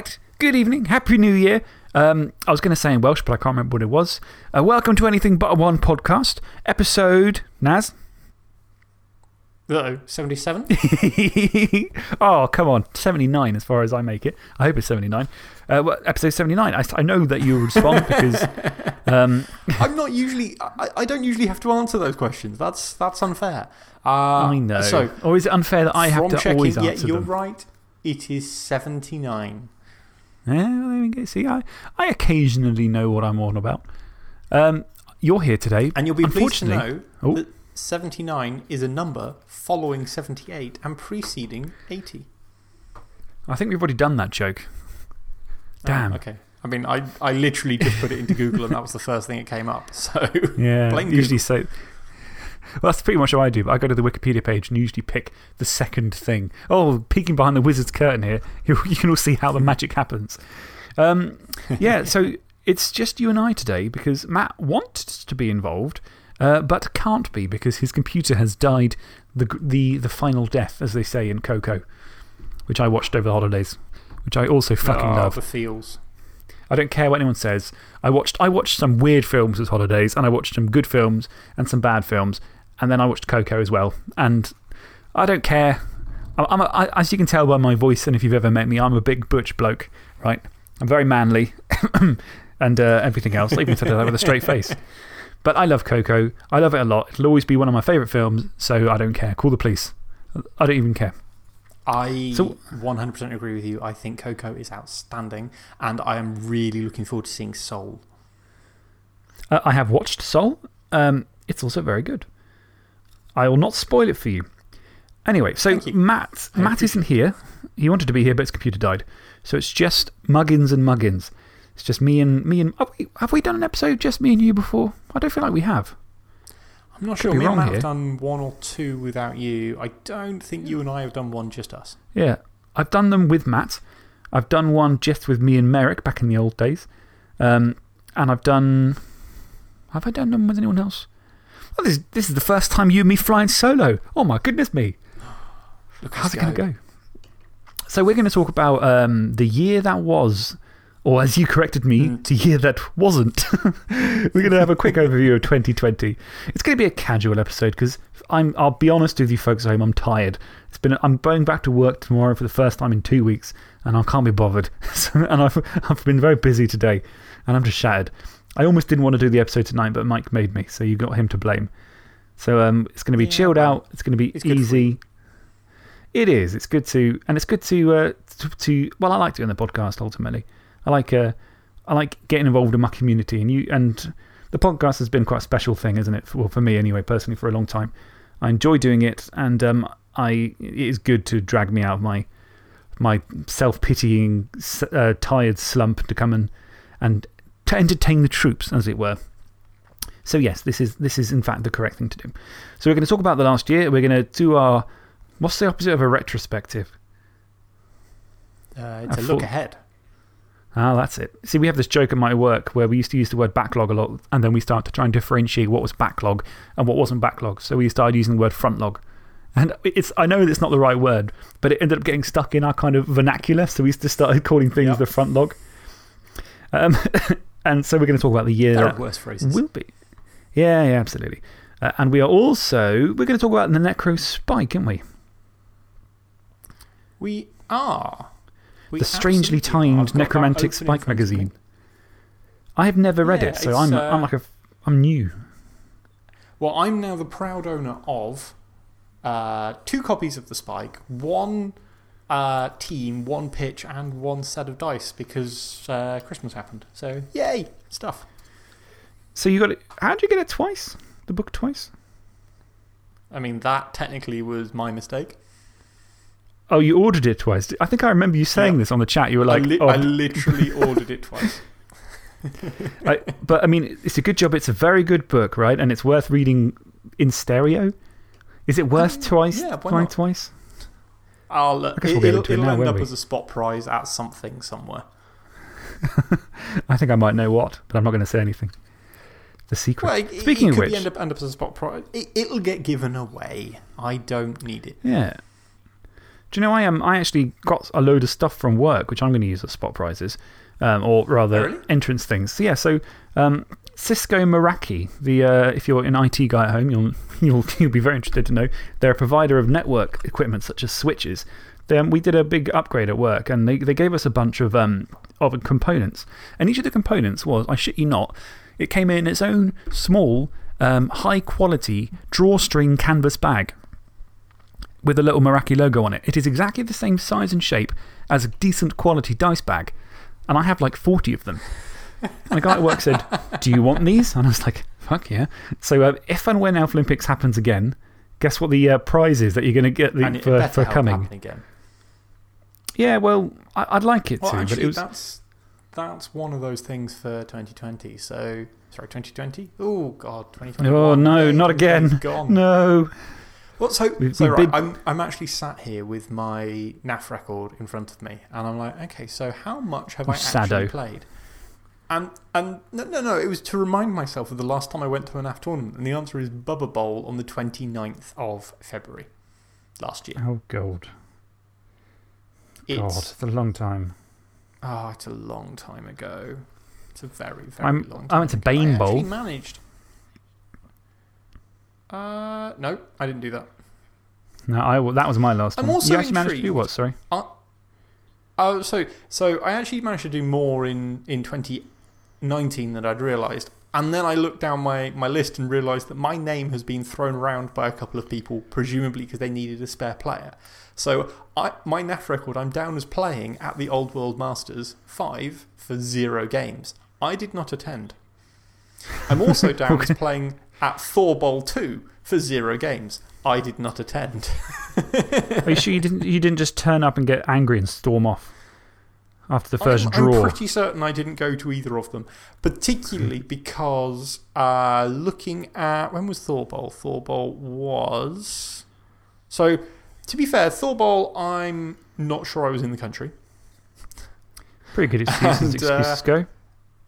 Right, good evening, Happy New Year. Um, I was going to say in Welsh, but I can't remember what it was. Uh, welcome to Anything But a One podcast, episode. Naz? Uh oh, 77? oh, come on. 79 as far as I make it. I hope it's 79. Uh, well, episode 79. I, I know that you'll respond because. Um, I'm not usually. I, I don't usually have to answer those questions. That's, that's unfair. Uh, I know. So, or is it unfair that I have to checking, always yeah, answer you're them? right. It is 79. Yeah, well, there we go. See, I, I occasionally know what I'm on about. Um, you're here today. And you'll be pleased to know Oh. that 79 is a number following 78 and preceding 80. I think we've already done that joke. Damn. Oh, okay. I mean, I, I literally just put it into Google and that was the first thing that came up. So, Yeah, blame usually Google. Well, that's pretty much what I do. But I go to the Wikipedia page and usually pick the second thing. Oh, peeking behind the wizard's curtain here, you, you can all see how the magic happens. Um, yeah, so it's just you and I today because Matt wanted to be involved, uh, but can't be because his computer has died the, the, the final death, as they say in Coco, which I watched over the holidays, which I also fucking Ah, love. the feels. I don't care what anyone says. I watched, I watched some weird films this holidays, and I watched some good films and some bad films, and then I watched Coco as well. And I don't care. I'm, a, I, as you can tell by my voice, and if you've ever met me, I'm a big butch bloke, right? I'm very manly and uh, everything else. I even said that with a straight face. But I love Coco. I love it a lot. It'll always be one of my favourite films, so I don't care. Call the police. I don't even care. I So- 100% agree with you. I think Coco is outstanding, and I am really looking forward to seeing Soul. Uh, I have watched Soul. Um, it's also very good. I will not spoil it for you. Anyway, so Thank. Matt, Matt isn't here. He wanted to be here, but his computer died. So it's just Muggins and Muggins. It's just me and me and. Have we, have we done an episode just me and you before? I don't feel like we have. I'm not Could sure. Me and Matt here. have done one or two without you. I don't think you and I have done one just us. Yeah. I've done them with Matt. I've done one just with me and Merrick back in the old days. Um, and I've done. Have I done them with anyone else? Oh, this, this is the first time you and me flying solo. Oh, my goodness me. Look, How's it going to go? So, we're going to talk about um, the year that was, or as you corrected me, the year that wasn't. we're going to have a quick overview of 2020. It's going to be a casual episode because I'll be honest with you folks at home, I'm tired. It's been, I'm going back to work tomorrow for the first time in two weeks and I can't be bothered. So, and I've, I've been very busy today and I'm just shattered. I almost didn't want to do the episode tonight, but Mike made me, so you got him to blame. So um, it's going to be Yeah, chilled out, it's going to be it's good for easy. It is. It's good to, and it's good to, uh, to, to, well, I like doing the podcast ultimately. I like, uh, I like getting involved in my community, and you, and the podcast has been quite a special thing, isn't it? Well, for me anyway, personally, for a long time. I enjoy doing it, and um, I, it is good to drag me out of my, my self pitying, uh, tired slump to come and, and to entertain the troops, as it were. So, yes, this is, this is in fact the correct thing to do. So, we're going to talk about the last year. We're going to do our, what's the opposite of a retrospective? Uh, it's I a look ahead. Ah, that's it. See, we have this joke at my work where we used to use the word backlog a lot, and then we started to try and differentiate what was backlog and what wasn't backlog. So we started using the word frontlog. And it's, I know it's not the right word, but it ended up getting stuck in our kind of vernacular. So we just started calling things Yep. the front log. Um, and so we're going to talk about the year There that worse phrases. will be. Yeah, yeah, absolutely. Uh, and we are also, we're going to talk about the Necro Spike, aren't we? We are. We the strangely timed I've got that Necromantic Spike front of me. magazine. I have never read Yeah, it, so I'm, uh, I'm like a, I'm new. Well, I'm now the proud owner of uh, two copies of the Spike, one uh, team, one pitch, and one set of dice because uh, Christmas happened. So, yay, stuff. So you got it. How'd you get it twice? The book twice? I mean, that technically was my mistake. Oh, you ordered it twice. I think I remember you saying Yeah. this on the chat. You were like, I, li oh, I literally ordered it twice. I- but I mean, it's a good job. It's a very good book, right? And it's worth reading in stereo. Is it worth twice? yeah, why twice? I'll, uh, guess we'll will into it it'll now, end up we? as a spot prize at something somewhere. I think I might know what, but I'm not going to say anything. The secret. Well, it, Speaking it of could which, be end up, end up as a spot prize. It, it'll get given away. I don't need it. yeah. Do you know, I, um, I actually got a load of stuff from work, which I'm going to use as spot prizes, um, or rather Oh, really? entrance things. So, yeah, so um, Cisco Meraki, the, uh, if you're an IT guy at home, you'll, you'll, you'll be very interested to know. They're a provider of network equipment such as switches. They, um, we did a big upgrade at work and they, they gave us a bunch of, um, of components. And each of the components was, I shit you not, it came in its own small, um, high quality drawstring canvas bag with a little Meraki logo on it. It is exactly the same size and shape as a decent quality dice bag. And I have like 40 of them. And a guy at work said, Do you want these? And I was like, Fuck yeah. So uh, if and when Elf Olympics happens again, guess what the uh, prize is that you're going to get the, for, for coming? again. Yeah, well, I, I'd like it Well, to, but actually, it was. that's, that's one of those things for 2020. So, sorry, 2020? Oh, God, 2020. Oh, no, not again. Gone. No. Well, so, We- so we right, bid- I'm, I'm actually sat here with my NAF record in front of me, and I'm like, okay, so how much have Oh, I actually Sado. played? And, and no, no, no, it was to remind myself of the last time I went to an NAF tournament, and the answer is Bubba Bowl on the 29th of February last year. Oh, God. God, It's, a long time. oh, it's a long time ago. It's a very, very I'm- long time I went to. Bane I Bowl. managed. Uh, no, I didn't do that. No, I, that was my last I'm one. also you actually managed to do what? Sorry. Oh, so, so I actually managed to do more in, in 2019 that I'd realised. And then I looked down my, my list and realised that my name has been thrown around by a couple of people, presumably because they needed a spare player. So, I, my NAF record, I'm down as playing at the Old World Masters 5 for zero games. I did not attend. I'm also down as playing at Thor Bowl 2 for zero games. I did not attend. Are you sure you didn't, you didn't just turn up and get angry and storm off after the 1st I'm, draw? I'm pretty certain I didn't go to either of them, particularly because uh, looking at when was Thor Bowl? Thor Bowl was. So, to be fair, Thor Bowl, I'm not sure I was in the country. Pretty good excuse And, excuses uh, go.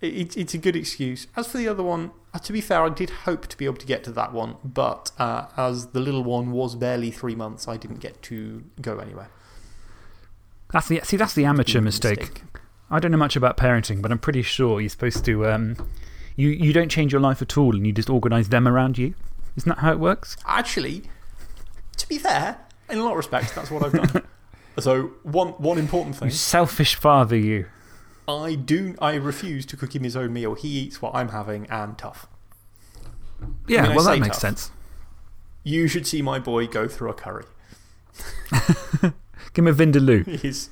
It, it, it's a good excuse. As for the other one, uh, to be fair, I did hope to be able to get to that one, but uh, as the little one was barely three months, I didn't get to go anywhere. That's the, see, that's the amateur Big mistake. I don't know much about parenting, but I'm pretty sure you're supposed to. Um, you, you don't change your life at all and you just organise them around you. Isn't that how it works? Actually, to be fair, in a lot of respects, that's what I've done. so, one, one important You thing selfish father, you. I, do, I refuse to cook him his own meal. He eats what I'm having and tough. Yeah, mean, well, that makes tough. sense. You should see my boy go through a curry. Give him a Vindaloo. He's.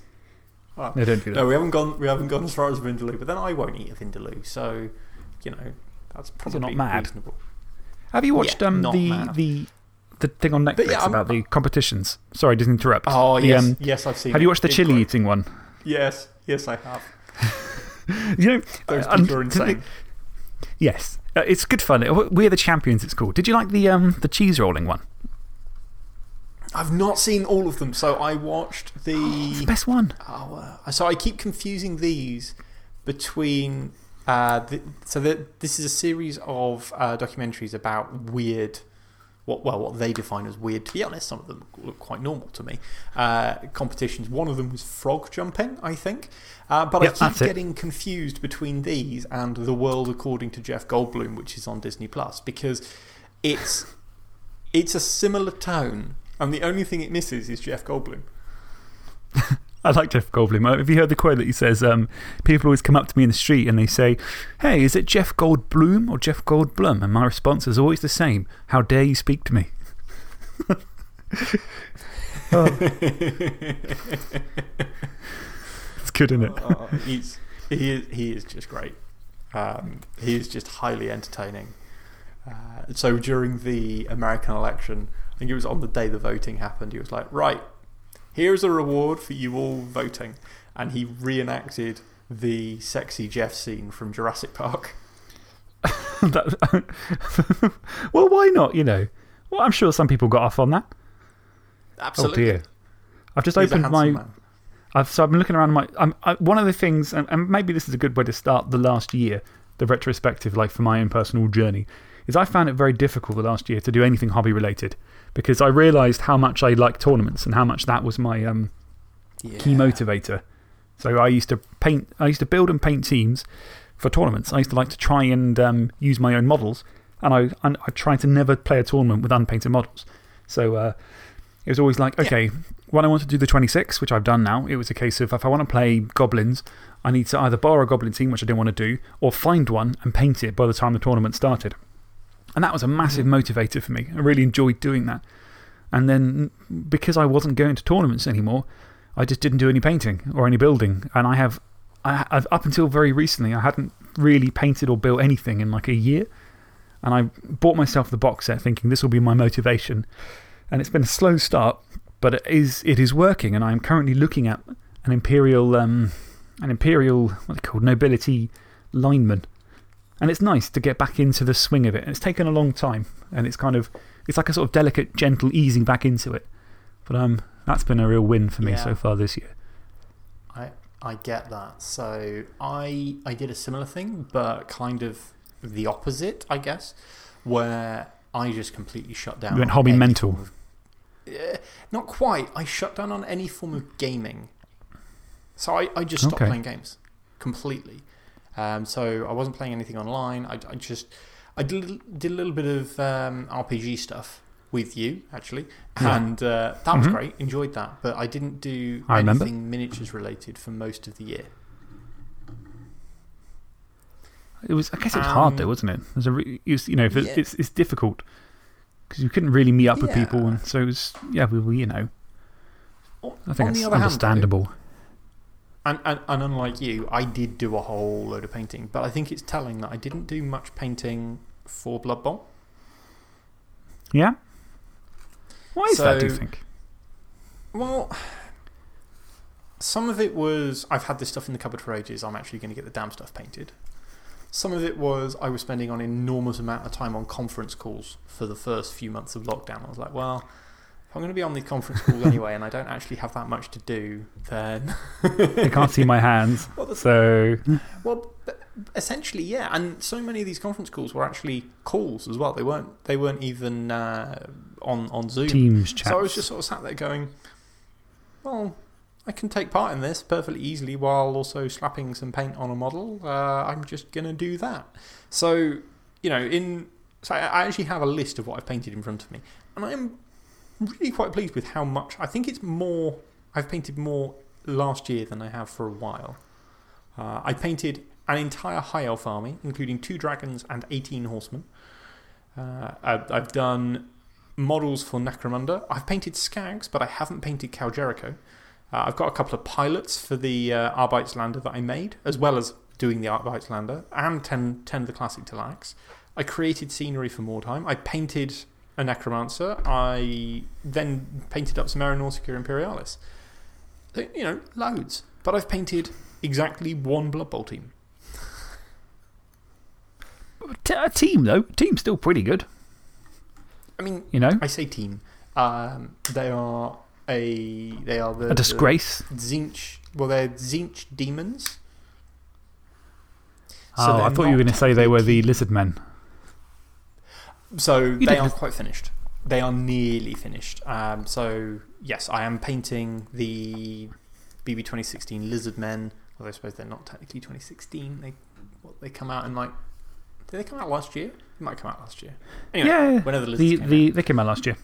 No, don't do that. No, we haven't, gone, we haven't gone as far as Vindaloo, but then I won't eat a Vindaloo. So, you know, that's probably not mad. reasonable. Have you watched Yeah, um, the, mad. the, the thing on Netflix yeah, about the competitions? Sorry, I didn't interrupt. Oh, The, yes. um, yes, I've seen have it. you watched the It's chili eating one? Yes, yes, I have. You know, Those uh, people are insane. Yes. Uh, it's good fun. We're the champions, it's called. Did you like the, um, the cheese rolling one? I've not seen all of them, so I watched the the. best one. Oh, uh, so I keep confusing these between. Uh, the, so the, this is a series of uh, documentaries about weird. What, well, what they define as weird. To be honest, some of them look quite normal to me. Uh, competitions. One of them was frog jumping, I think. Uh, but Yep, I keep getting confused between these and The World According to Jeff Goldblum, which is on Disney Plus, because it's, it's a similar tone, and the only thing it misses is Jeff Goldblum. I like Jeff Goldblum. Uh, Have you heard the quote that he says, um, People always come up to me in the street and they say, Hey, is it Jeff Goldblum or Jeff Goldblum? And my response is always the same How dare you speak to me? Oh. It's good, isn't it? Oh, he's, he, is, he is just great. Um, he is just highly entertaining. Uh, so during the American election, I think it was on the day the voting happened, he was like, Right, here's a reward for you all voting. And he reenacted the sexy Jeff scene from Jurassic Park. That- well, why not? You know, well, I'm sure some people got off on that. Absolutely. Oh, dear. I've just He's opened my. man. I've, so I've been looking around my. I'm, I, one of the things, and, and maybe this is a good way to start the last year, the retrospective, like for my own personal journey, is I found it very difficult the last year to do anything hobby related because I realised how much I like tournaments and how much that was my um, key motivator. So I used to paint, I used to build and paint teams for tournaments. I used to like to try and um, use my own models, and I, and I tried to never play a tournament with unpainted models. So uh, it was always like, okay, when I want to do the 26, which I've done now, it was a case of if I want to play goblins, I need to either borrow a goblin team, which I didn't want to do, or find one and paint it by the time the tournament started. And that was a massive -hmm. motivator for me. I really enjoyed doing that. And then because I wasn't going to tournaments anymore, I just didn't do any painting or any building. And I have, I, have, up until very recently, I hadn't really painted or built anything in like a year. And I bought myself the box set thinking this will be my motivation. And it's been a slow start, but it is, it is working. And I'm currently looking at an Imperial, um, an Imperial, what they called, Nobility lineman. And it's nice to get back into the swing of it. And it's taken a long time. And it's kind of, it's like a sort of delicate, gentle easing back into it. But um, that's been a real win for me so far this year. I, I get that. So I, I did a similar thing, but kind of the opposite, I guess, where I just completely shut down. You went hobby mental. Of, uh, not quite. I shut down on any form of gaming. So I, I just stopped okay. playing games completely. Um, so I wasn't playing anything online. I, I just I did, did a little bit of um, RPG stuff with you, actually. And uh, that was -hmm. great. Enjoyed that. But I didn't do I anything remember. miniatures related for most of the year. It was, I guess it was hard though, Um, wasn't it? A it was, you know, yeah. it's, it's difficult because you couldn't really meet up with people. And so it was, yeah, we were, you know, I think it's other hand, understandable. And, and, and unlike you, I did do a whole load of painting, but I think it's telling that I didn't do much painting for Blood Bowl. yeah? Why is that, do you think? Well, some of it was I've had this stuff in the cupboard for ages, I'm actually going to get the damn stuff painted. Some of it was I was spending an enormous amount of time on conference calls for the first few months of lockdown. I was like, well, if I'm going to be on these conference calls anyway and I don't actually have that much to do, then. You can't see my hands. Well, the So, Well, essentially, yeah. And so many of these conference calls were actually calls as well. They weren't, they weren't even uh, on, on Zoom. Teams chat. So I was just sort of sat there going, well, I can take part in this perfectly easily while also slapping some paint on a model. Uh, I'm just going to do that. So, you know, in. So I I actually have a list of what I've painted in front of me. And I'm really quite pleased with how much. I think it's more. I've painted more last year than I have for a while. Uh, I painted an entire High Elf army, including two dragons and 18 horsemen. Uh, I've, done models for Necromunda. I've painted Skags, but I haven't painted Kal Jerico. Uh, I've got a couple of pilots for the uh, Arbeitslander that I made, as well as doing the Arbeitslander, and 10, 10 of the classic Thallax. I created scenery for Mordheim. I painted a Necromancer. I then painted up some Aeronautica Imperialis. So, You know, loads. But I've painted exactly one Blood Bowl team. A team, though. Team's still pretty good, I mean, you know? I say team. Um, they are a. They are the. A disgrace. The Tzeentch. Well, they're Tzeentch demons. oh, I thought you were going to say they were the lizard men. So they are lis- quite finished. They are nearly finished. Um, so, yes, I am painting the BB 2016 Lizard Men. Although I suppose they're not technically 2016. They, what, they come out in like. Did they come out last year? They might come out last year. Anyway, yeah. whenever the Lizards The, came the, they came out last year.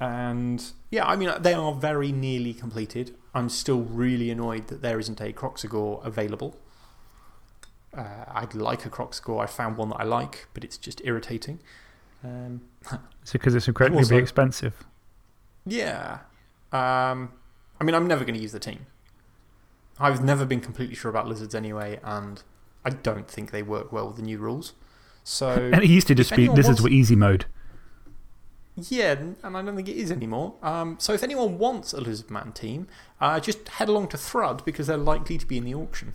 And yeah, I mean, they are very nearly completed. I'm still really annoyed that there isn't a Kroxigor available. Uh, I'd like a croc score. I found one that I like, but it's just irritating. Um, It's because it's incredibly Also- expensive. yeah. Um, I mean, I'm never going to use the team. I've never been completely sure about lizards anyway, and I don't think they work well with the new rules. So. And it used to just be lizards wants- were easy mode. Yeah, and I don't think it is anymore. Um, so if anyone wants a Lizard Man team, uh, just head along to Thrud because they're likely to be in the auction.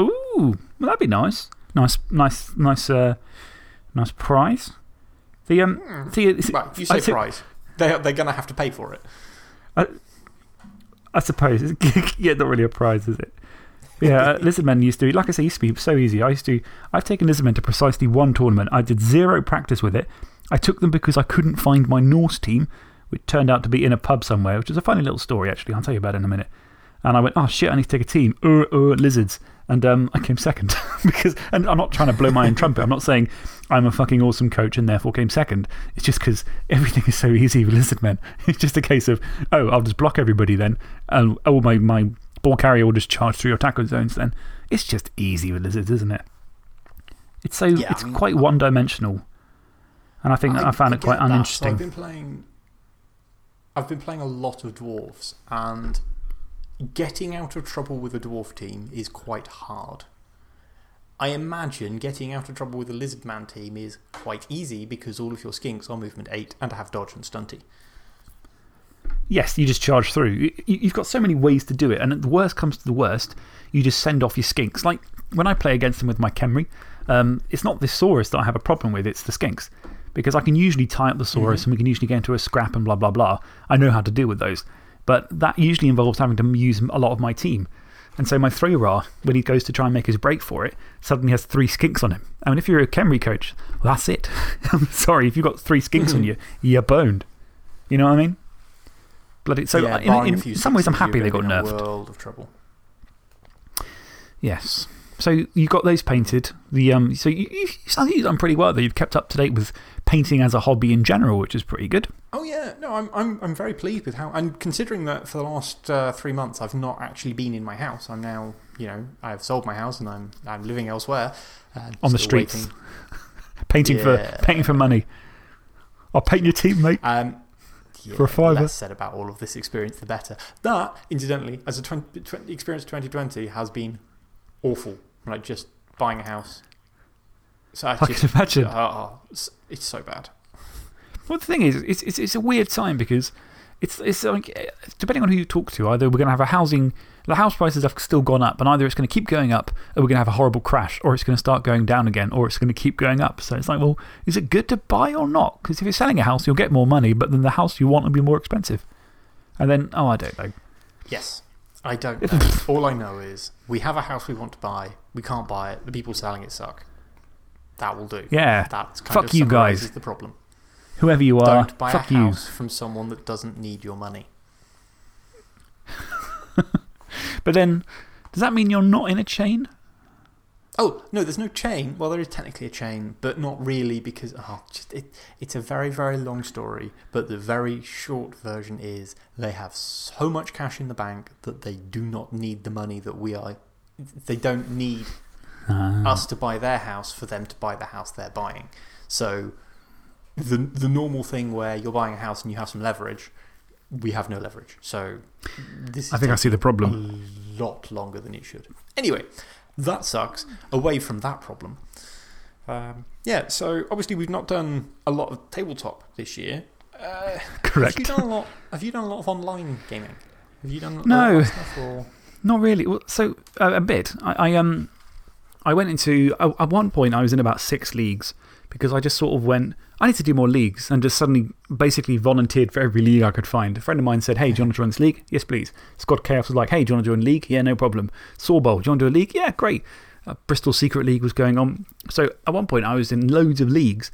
Ooh, well, that'd be nice. Nice, nice, nice, uh, nice prize. The, um, the, is Well, you say prize. They're, they're going to have to pay for it. I suppose. yeah, not really a prize, is it? yeah, uh, Lizardmen used to, like I say, used to be so easy. I used to, I've taken Lizardmen to precisely one tournament. I did zero practice with it. I took them because I couldn't find my Norse team, which turned out to be in a pub somewhere, which is a funny little story, actually. I'll tell you about it in a minute. And I went, oh shit, I need to take a team. Uh, uh, lizards. And um, I came second. because, and I'm not trying to blow my own trumpet. I'm not saying I'm a fucking awesome coach and therefore came second. It's just because everything is so easy with Lizard Men. It's just a case of, oh, I'll just block everybody then. And, oh, my, my ball carrier will just charge through your tackle zones then. It's just easy with lizards, isn't it? It's so, Yeah, it's I mean, quite one dimensional. And I think I, found it quite that. So uninteresting. I've been playing. I've been playing a lot of dwarves, and getting out of trouble with a dwarf team is quite hard. I imagine getting out of trouble with a lizardman team is quite easy because all of your skinks are movement 8 and have dodge and stunty. Yes, you just charge through. You, you've got so many ways to do it, and the worst comes to the worst, you just send off your skinks. Like when I play against them with my Khemri, um, it's not the Saurus that I have a problem with, it's the skinks. Because I can usually tie up the Saurus and we can usually get into a scrap and blah, blah, blah. I know how to deal with those. But that usually involves having to use a lot of my team. And so my Thrower, when he goes to try and make his break for it, suddenly has three skinks on him. I mean, if you're a Khemri coach, well, that's it. I'm sorry, if you've got three skinks on you, you're boned. You know what I mean? Bloody, so, yeah, in, barring in some ways, I'm happy they got in nerfed. world of trouble. Yes. So you got those painted. The, um, so you, you, I think you've done pretty well, though. You've kept up to date with painting as a hobby in general, which is pretty good. Oh, yeah. No, I'm, I'm, I'm very pleased with how. And considering that for the last uh, three months I've not actually been in my house, I'm now, you know, I've sold my house and I'm, I'm living elsewhere. Uh, On the streets. Painting, Yeah. for, painting for money. I'll paint your team, mate. Um, yeah, For a the fiver. less said about all of this experience, the better. That, incidentally, as a 20, 20, experience 2020 has been awful. Like just buying a house. So I, I just, can imagine. Oh, it's, it's so bad. Well, the thing is, it's, it's, it's a weird time because it's, it's like, eh, depending on who you talk to, either we're going to have a housing, the house prices have still gone up, and either it's going to keep going up, or we're going to have a horrible crash, or it's going to start going down again, or it's going to keep going up. So it's like, well, is it good to buy or not? Because if you're selling a house, you'll get more money, but then the house you want will be more expensive. And then, oh, I don't know. Yes. I don't know. All I know is we have a house we want to buy. We can't buy it. The people selling it suck. That will do. Yeah. That's kind Fuck of you guys. the problem. Whoever you are, Don't buy fuck a you. house from someone that doesn't need your money. But then, does that mean you're not in a chain? Oh, no, there's no chain. Well, there is technically a chain, but not really because oh, just it, it's a very, very long story. But the very short version is they have so much cash in the bank that they do not need the money that we are. They don't need Ah. us to buy their house for them to buy the house they're buying. So, the, the normal thing where you're buying a house and you have some leverage, we have no leverage. So, this is I think I see the problem. a lot longer than it should. Anyway, that sucks. Away from that problem. Um, yeah, so obviously we've not done a lot of tabletop this year. Uh, Have you, Correct. done a lot, have you done a lot of online gaming? Have you done a lot No. of stuff? Or? Not really. Well, so, uh, a bit. I, I, um, I went into, at one point, I was in about six leagues because I just sort of went, I need to do more leagues and just suddenly basically volunteered for every league I could find. A friend of mine said, Hey, do you want to join this league? Yes, please. Squad Chaos was like, Hey, do you want to join a league? Yeah, no problem. Sawbowl, do you want to do a league? Yeah, great. Uh, Bristol Secret League was going on. So, at one point, I was in loads of leagues.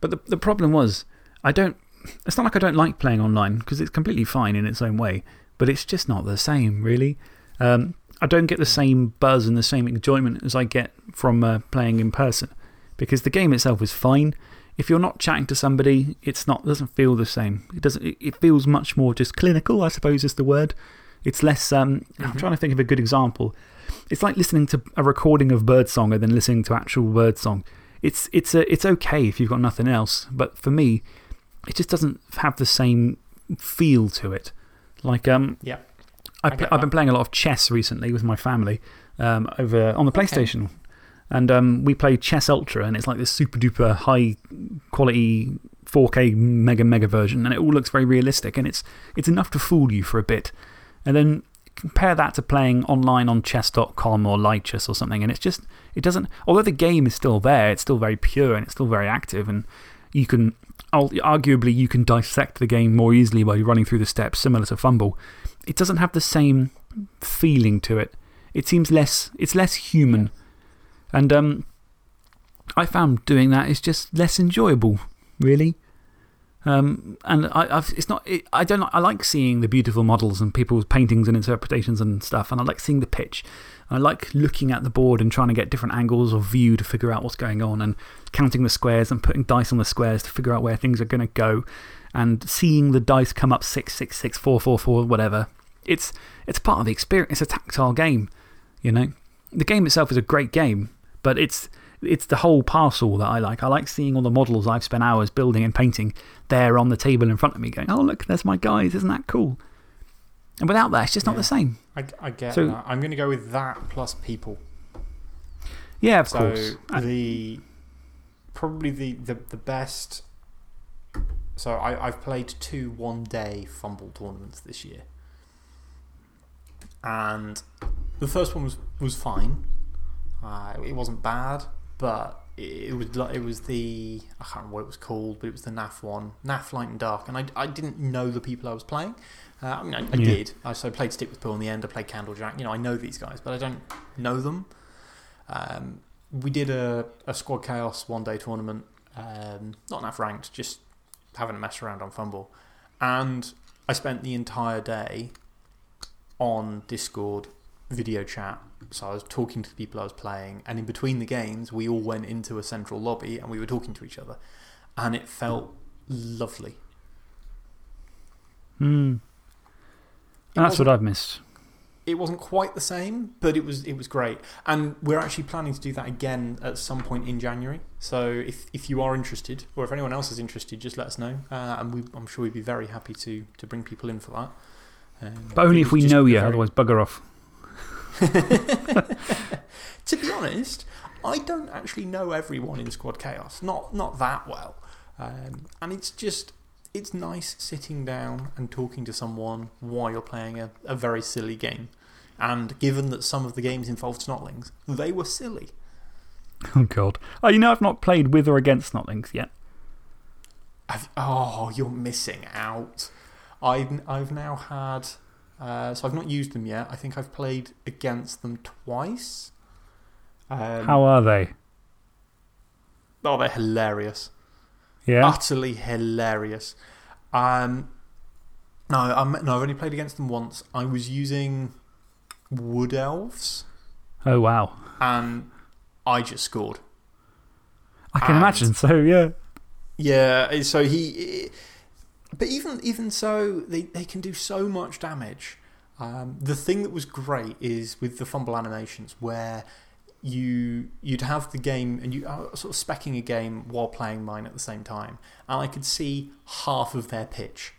But the, the problem was, I don't, it's not like I don't like playing online because it's completely fine in its own way, but it's just not the same, really. Um, I don't get the same buzz and the same enjoyment as I get from uh, playing in person because the game itself is fine. If you're not chatting to somebody, it's not, doesn't feel the same. It, doesn't, it, feels much more just clinical, I suppose is the word. It's less. Um, I'm trying to think of a good example. It's like listening to a recording of birdsong than listening to actual birdsong. It's, it's, a, it's okay if you've got nothing else, but for me, it just doesn't have the same feel to it. Like, um, Yeah. I I pl- get I've been playing a lot of chess recently with my family um, over on the PlayStation. And um, we play Chess Ultra, and it's like this super duper high quality 4K mega mega version, and it all looks very realistic, and it's, it's enough to fool you for a bit. And then compare that to playing online on chess.com or lichess or something, and it's just, it doesn't, although the game is still there, it's still very pure and it's still very active, and you can, arguably, you can dissect the game more easily by running through the steps, similar to FUMBBL. It doesn't have the same feeling to it. It seems less, it's less human. And um, I found doing that is just less enjoyable, really. Um, and I, I've, it's not, it, I, don't, I like seeing the beautiful models and people's paintings and interpretations and stuff. And I like seeing the pitch. I like looking at the board and trying to get different angles of view to figure out what's going on and counting the squares and putting dice on the squares to figure out where things are going to go and seeing the dice come up 6, 6, 6, 4, 4, 4, whatever. It's, it's part of the experience. It's a tactile game, you know. The game itself is a great game, but it's, it's the whole parcel that I like. I like seeing all the models I've spent hours building and painting there on the table in front of me, going, oh, look, there's my guys. Isn't that cool? And without that, it's just not the same. I, I get So- that. I'm going to go with that plus people. Yeah, of so course. The probably the, the, the best. So I, I've played two one day FUMBBL tournaments this year. And the first one was, was fine. Uh, it wasn't bad, but it, it was, it was the. I can't remember what it was called, but it was the NAF one. NAF Light and Dark. And I, I didn't know the people I was playing. Uh, I mean, I, I Yeah. did. I so I played Stick with Pool in the end. I played Candlejack. You know, I know these guys, but I don't know them. Um, we did a, a Squad Chaos one day tournament, um, not enough ranked, just having a mess around on FUMBBL. And I spent the entire day on Discord video chat. So I was talking to the people I was playing, and in between the games, we all went into a central lobby and we were talking to each other. And it felt lovely. Hmm. It That's what I've missed. It wasn't quite the same, but it was, it was great. And we're actually planning to do that again at some point in January. So if, if you are interested, or if anyone else is interested, just let us know. Uh, and we, I'm sure we'd be very happy to, to bring people in for that. Um, But only if we know you, very- otherwise, bugger off. to be honest, I don't actually know everyone in Squad Chaos. Not, not that well. Um, and it's just, it's nice sitting down and talking to someone while you're playing a, a very silly game. And given that some of the games involved snotlings, they were silly. Oh, God. Oh, you know, I've not played with or against Snotlings yet. I've, oh, you're missing out. I've, I've now had. Uh, so I've not used them yet. I think I've played against them twice. Um, How are they? Oh, they're hilarious. Yeah? Utterly hilarious. Um, no, I'm, no, I've only played against them once. I was using Wood Elves, Oh, wow. and I just scored. I can And- imagine. So, yeah. Yeah, so he. But even, even so, they, they can do so much damage. Um, the thing that was great is with the FUMBBL animations where you, you'd have the game and you are sort of specking a game while playing mine at the same time. And I could see half of their pitch.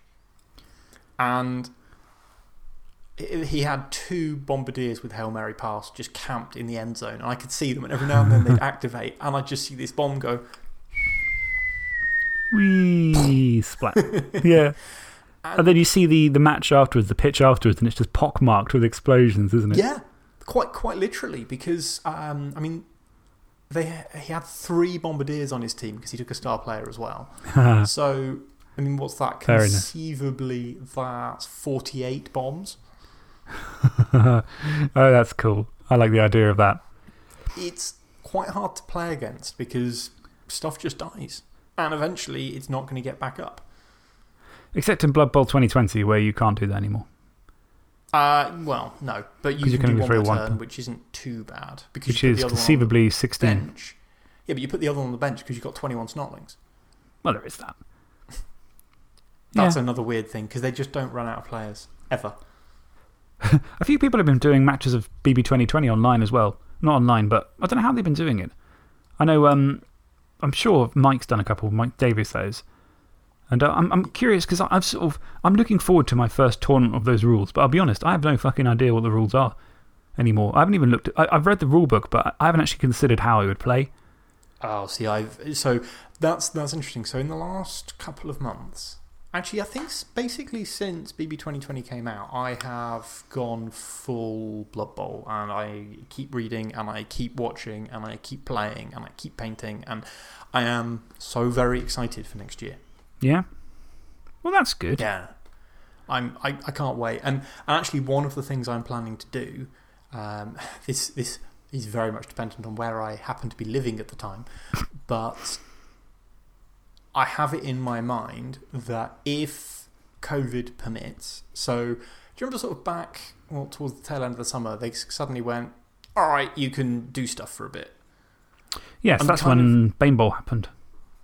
And he he had two bombardiers with Hail Mary pass just camped in the end zone. And I could see them, and every now and then they'd activate. And I'd just see this bomb go, Wee splat. yeah. And then you see the, the match afterwards, the pitch afterwards, and it's just pockmarked with explosions, isn't it? Yeah, quite, quite literally. Because, um, I mean, they, he had three bombardiers on his team because he took a star player as well. so, I mean, what's that? Fair enough. Conceivably, that's 48 bombs. oh, that's cool. I like the idea of that. It's quite hard to play against because stuff just dies. And eventually, it's not going to get back up. Except in Blood Bowl 2020, where you can't do that anymore. Uh, well, no, but you can, can do only one per one which isn't too bad. Because Which you put is the other on the conceivably 16. bench. Yeah, but you put the other one on the bench because you've got 21 snotlings. Well, there is that. That's Yeah. another weird thing because they just don't run out of players ever. A few people have been doing matches of BB 2020 online as well. Not online, but I don't know how they've been doing it. I know um, I'm sure Mike's done a couple, Mike Davis, is. And uh, I'm, I'm curious because I've sort of, I'm looking forward to my first tournament of those rules. But I'll be honest, I have no fucking idea what the rules are anymore. I haven't even looked at, I, I've read the rule book, but I haven't actually considered how I would play. Oh, see, I've. So that's, that's interesting. So in the last couple of months, actually, I think basically since BB 2020 came out, I have gone full Blood Bowl and I keep reading and I keep watching and I keep playing and I keep painting. And I am so very excited for next year. Yeah? Well, that's good. Yeah. I'm, I, I can't wait. And, actually, one of the things I'm planning to do Um, this, this is very much dependent on where I happen to be living at the time. But I have it in my mind that if COVID permits, so do you remember sort of back well, towards the tail end of the summer, they suddenly went, all right, you can do stuff for a bit. Yes, that's when Bowl happened.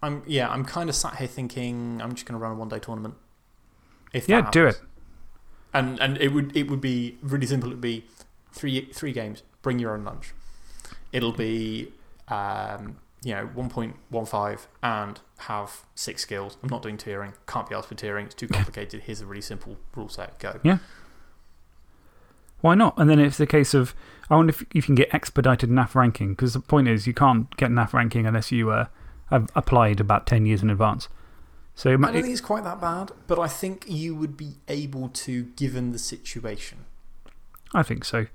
I'm, yeah, I'm kind of sat here thinking I'm just going to run a one day tournament. If Yeah, do it. And, and it, would, it would be really simple. It would be three, three games, bring your own lunch. It'll be um, you know, 1.15 and have six skills. I'm not doing tiering. Can't be asked for tiering. It's too complicated. Here's a really simple rule set. Go. Yeah. Why not? And then it's the case of, I wonder if you can get expedited NAF ranking, because the point is, you can't get NAF ranking unless you uh, have applied about 10 years in advance. So it I might- don't think it's quite that bad, but I think you would be able to, given the situation. I think so.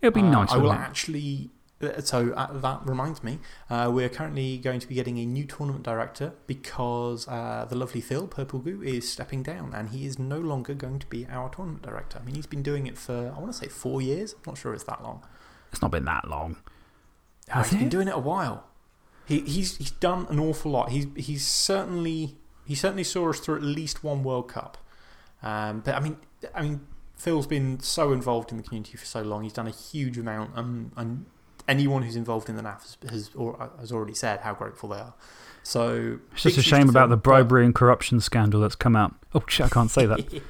It'll be Uh, nice. I will it? actually. uh, So uh, that reminds me, uh, we're currently going to be getting a new tournament director because uh, the lovely Phil, Purple Goo, is stepping down and he is no longer going to be our tournament director. I mean, he's been doing it for, I want to say, four years. I'm not sure it's that long. It's not been that long. Uh, he's been doing it a while. He, he's, he's done an awful lot. He's, he's certainly, he certainly saw us through at least one World Cup. Um, but I mean, I mean, Phil's been so involved in the community for so long. He's done a huge amount, um, and anyone who's involved in the NAF has, has, or, has already said how grateful they are. So It's just a shame about the but- bribery and corruption scandal that's come out. Oh, shit, I can't say that.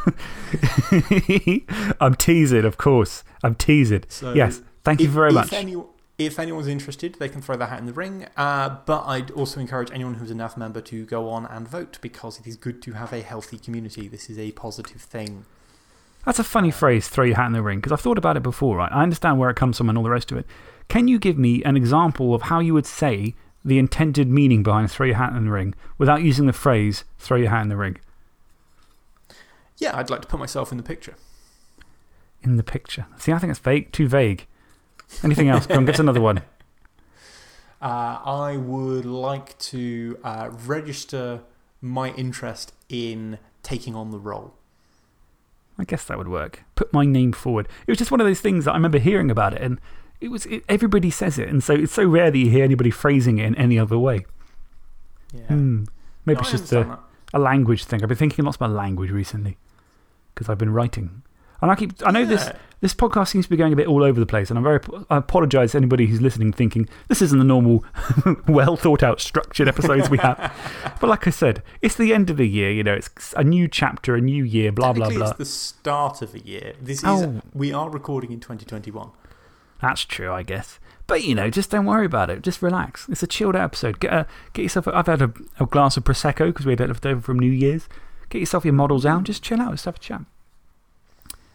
I'm teasing, of course. I'm teasing. So yes, thank you very much. Any, if anyone's interested, they can throw their hat in the ring. Uh, but I'd also encourage anyone who's a NAF member to go on and vote because it is good to have a healthy community. This is a positive thing. That's a funny phrase, throw your hat in the ring, because I've thought about it before, right? I understand where it comes from and all the rest of it. Can you give me an example of how you would say the intended meaning behind throw your hat in the ring without using the phrase throw your hat in the ring? Yeah, I'd like to put myself in the picture. In the picture. See, I think it's vague, too vague. Anything else? Go on, get another one. Uh, I would like to uh, register my interest in taking on the role. I guess that would work. Put my name forward. It was just one of those things that I remember hearing about it, and it was, it, everybody says it, and so it's so rare that you hear anybody phrasing it in any other way. Yeah. Hmm. Maybe No, it's just a, a language thing. I've been thinking lots about language recently because I've been writing. And I keep, I know this, Yeah. this podcast seems to be going a bit all over the place, and I'm very, I apologise to anybody who's listening thinking this isn't the normal, well thought out, structured episodes we have. but like I said, it's the end of the year, you know, it's a new chapter, a new year, blah, blah, blah. It's the start of a year. This oh. is, Oh. We are recording in 2021. That's true, I guess. But, you know, just don't worry about it. Just relax. It's a chilled out episode. Get, a, get yourself, a, I've had a, a glass of Prosecco because we had it left over from New Year's. Get yourself your models out. Just chill out. Just have a chat.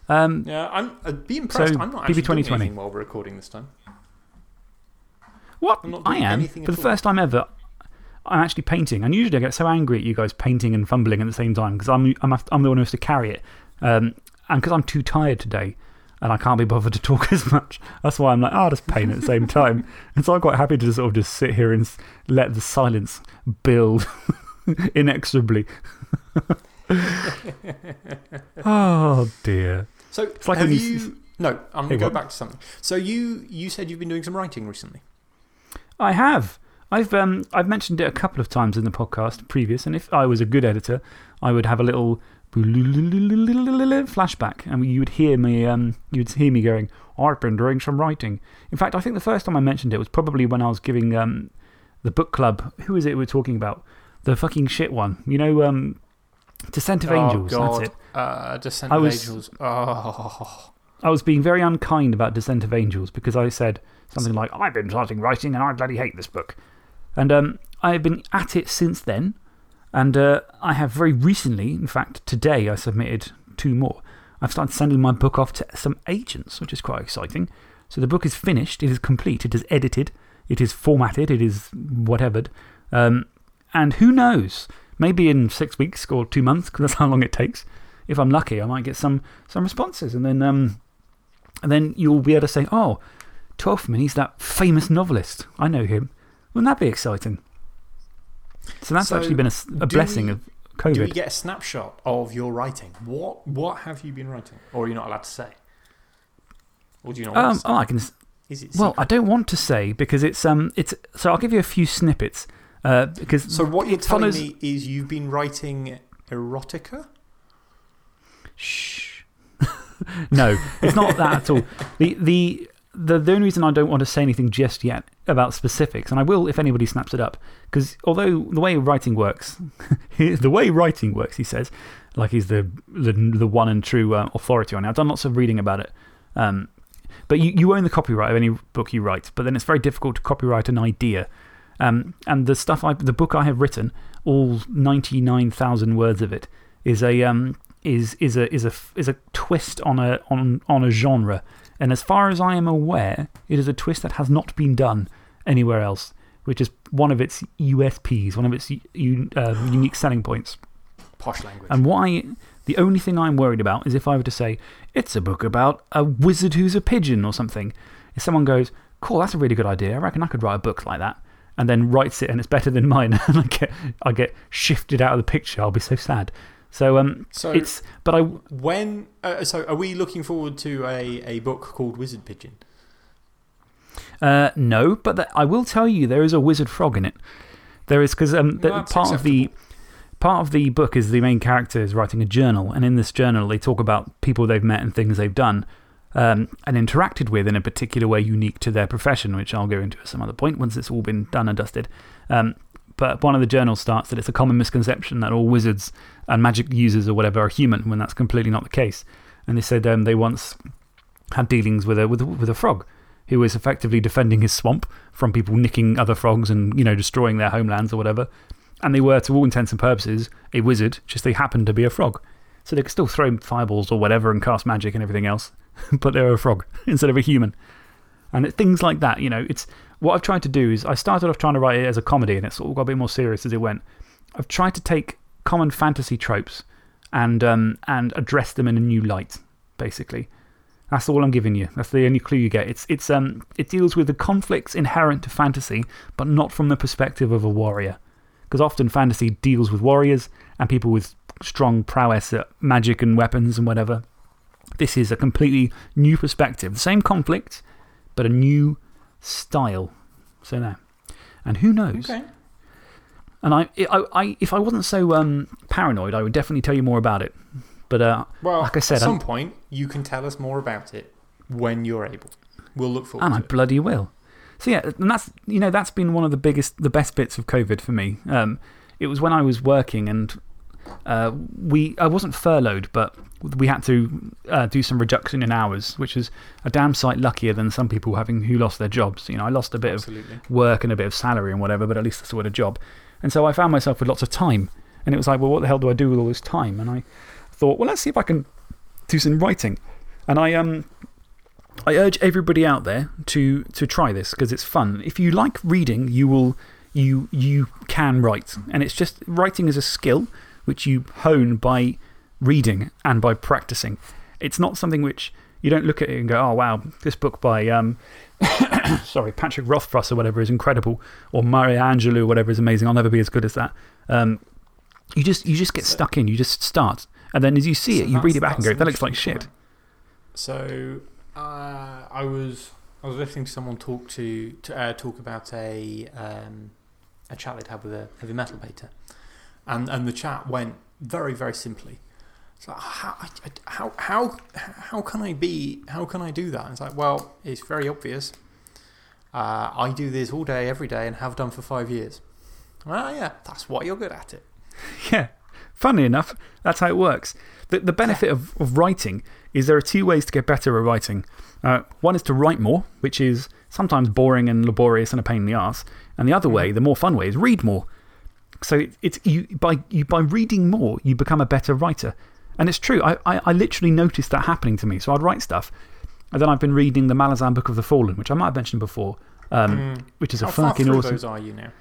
Um, Yeah, I'm, I'd be impressed. So, I'm not actually BB doing 2020. anything while we're recording this time. what? I am. For the all. first time ever, I'm actually painting. And usually I get so angry at you guys painting and fumbling at the same time because I'm, I'm, I'm the one who has to carry it. Um, and because I'm too tired today and I can't be bothered to talk as much, that's why I'm like, oh, I'll just paint at the same time. And so I'm quite happy to just sort of just sit here and let the silence build inexorably. oh, dear. So, it's like have you you. no, I'm going to go back to something. So, you, you said you've been doing some writing recently. I have. I've, um, I've mentioned it a couple of times in the podcast previous, and if I was a good editor, I would have a little flashback, and you would hear me, um, you would hear me going, I've been doing some writing. In fact, I think the first time I mentioned it was probably when I was giving um, the book club, who is it we're talking about? The fucking shit one. You know, um, Descent of Angels. Oh, God. That's it. Uh, Descent I of was- Angels. Oh. I was being very unkind about Descent of Angels because I said something like, I've been starting writing and I bloody hate this book. And um, I've been at it since then. And uh, I have very recently, in fact, today, I submitted two more. I've started sending my book off to some agents, which is quite exciting. So the book is finished, it is complete, it is edited, it is formatted, it is whatevered. Um, and who knows? Maybe in six weeks or two months, because that's how long it takes. If I'm lucky, I might get some, some responses. And then, um, and then you'll be able to say, oh, Twelfthman, he's that famous novelist. I know him. Wouldn't that be exciting? So that's So, actually been a, do blessing we- of Do we get a snapshot of your writing? What, what have you been writing? Or are you not allowed to say? Or do you know what Um, to oh, I can. Is it Well. I don't want to say because it's. um, it's So I'll give you a few snippets. Uh, because So what you're telling follows- me is you've been writing erotica? Shh. no, it's not that at all. The, the, the, the only reason I don't want to say anything just yet about specifics, and I will if anybody snaps it up, because although the way writing works, the way writing works, he says, like he's the, the, the one and true uh, authority on it. I've done lots of reading about it. Um, but you, you own the copyright of any book you write, but then it's very difficult to copyright an idea. Um, and the stuff I, the book I have written, all 99,000 words of it, is a, um, is, is a, is a, is a twist on a, on, on a genre. And as far as I am aware, it is a twist that has not been done anywhere else, which is one of its USPs, one of its u, uh, unique selling points. Posh language. And why, the only thing I'm worried about is if I were to say, it's a book about a wizard who's a pigeon or something. If someone goes, cool, that's a really good idea. I reckon I could write a book like that. And then writes it and it's better than mine. and I get, I get shifted out of the picture. I'll be so sad. So, um, So- it's, but I, when, uh, so are we looking forward to a, a book called Wizard Pigeon? Uh, no, but I will tell you there is a wizard frog in it. There is, because um, the- That's part, of the, part of the book is the main character is writing a journal. And in this journal, they talk about people they've met and things they've done um, and interacted with in a particular way unique to their profession, which I'll go into at some other point once it's all been done and dusted. Um, but one of the journals starts that it's a common misconception that all wizards and magic users or whatever are human, when that's completely not the case. And they said um, they once had dealings with a, with, with a frog who was effectively defending his swamp from people nicking other frogs and you know, destroying their homelands or whatever. And they were, to all intents and purposes, a wizard, just they happened to be a frog. So they could still throw fireballs or whatever and cast magic and everything else, but they were a frog instead of a human. And it, things like that, you know, it's what I've tried to do is I started off trying to write it as a comedy and it sort of got a bit more serious as it went. I've tried to take common fantasy tropes and, um, and address them in a new light, basically. That's all I'm giving you. That's the only clue you get. It's, it's, um, it deals with the conflicts inherent to fantasy, but not from the perspective of a warrior. Because often fantasy deals with warriors and people with strong prowess at magic and weapons and whatever. This is a completely new perspective. The same conflict, but a new style. So there. And who knows? Okay. And I, I, I, if I wasn't so um, paranoid, I would definitely tell you more about it. But uh, Well, like I said, at I'm- some point, you can tell us more about it when you're able. We'll look forward And I it. bloody will. So, yeah, and that's, you know, that's been one of the biggest, the best bits of COVID for me. Um, it was when I was working and uh, we, I wasn't furloughed, but we had to uh, do some reduction in hours, which is a damn sight luckier than some people having who lost their jobs. You know, I lost a bit Absolutely. of work and a bit of salary and whatever, but at least I still had a job. And so I found myself with lots of time. And it was like, well, what the hell do I do with all this time? And I thought, well, let's see if I can do some writing. And I, um, I urge everybody out there to, to try this because it's fun. If you like reading, you, will, you, you can write. And it's just writing is a skill which you hone by reading and by practicing. It's not something which you don't look at it and go, oh, wow, this book by um, sorry, Patrick Rothfuss or whatever is incredible, or Maya Angelou or whatever is amazing. I'll never be as good as that. Um, you, just, you just get stuck in, you just start. And then as you see So it, you read it back and go, that looks like shit. So, uh, I, was, I was listening to someone talk, to, to, uh, talk about a, um, a chat they'd had with a heavy metal painter. And, and the chat went very, very simply. It's like, how, how, how, how can I be, how can I do that? And it's like, well, it's very obvious. Uh, I do this all day, every day, and have done for five years. Ah, yeah, that's why you're good at it. Yeah. Funny enough, that's how it works. The, the benefit of, of writing is there are two ways to get better at writing. Uh, one is to write more, which is sometimes boring and laborious and a pain in the arse. And the other way, the more fun way, is read more. So it, it's, you, by, you, by reading more, you become a better writer. And it's true. I, I, I literally noticed that happening to me. So I'd write stuff. And then I've been reading the Malazan Book of the Fallen, which I might have mentioned before, um, which is a How fucking awesome. those are you now?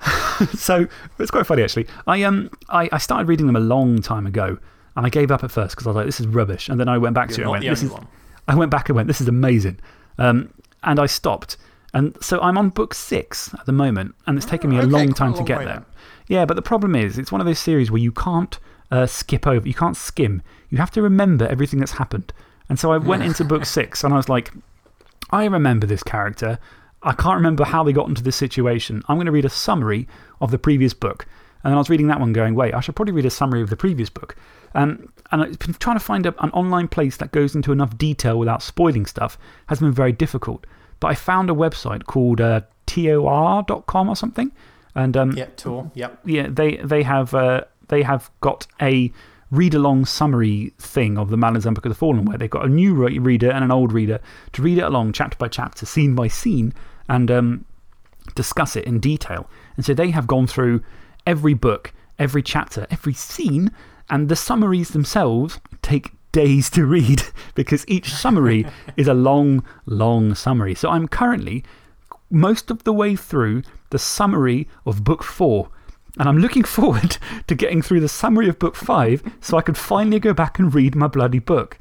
so it's quite funny, actually. I, um, I, I started reading them a long time ago, and I gave up at first because I was like, this is rubbish. And then I went back to it and went, this is, one. I went back and went, this is amazing. Um, and I stopped. And so I'm on book six at the moment, and it's taken me a okay, long time a to long get way there. Yeah, but the problem is, it's one of those series where you can't uh, skip over, you can't skim. You have to remember everything that's happened. And so I went into book six and I was like, I remember this character. I can't remember how they got into this situation. I'm going to read a summary of the previous book. And then I was reading that one going, wait, I should probably read a summary of the previous book. Um, and I've been trying to find a, an online place that goes into enough detail without spoiling stuff has been very difficult. But I found a website called uh, tor.com or something. And um, Yeah, tour. Yep. yeah, they, they, have, uh, they have got a read along summary thing of the Malazan Book of the Fallen, where they've got a new re- reader and an old reader to read it along chapter by chapter, scene by scene, and um, discuss it in detail. And so they have gone through every book, every chapter, every scene, and the summaries themselves take days to read because each summary is a long, long summary. So I'm currently most of the way through the summary of book four. And I'm looking forward to getting through the summary of book five so I can finally go back and read my bloody book.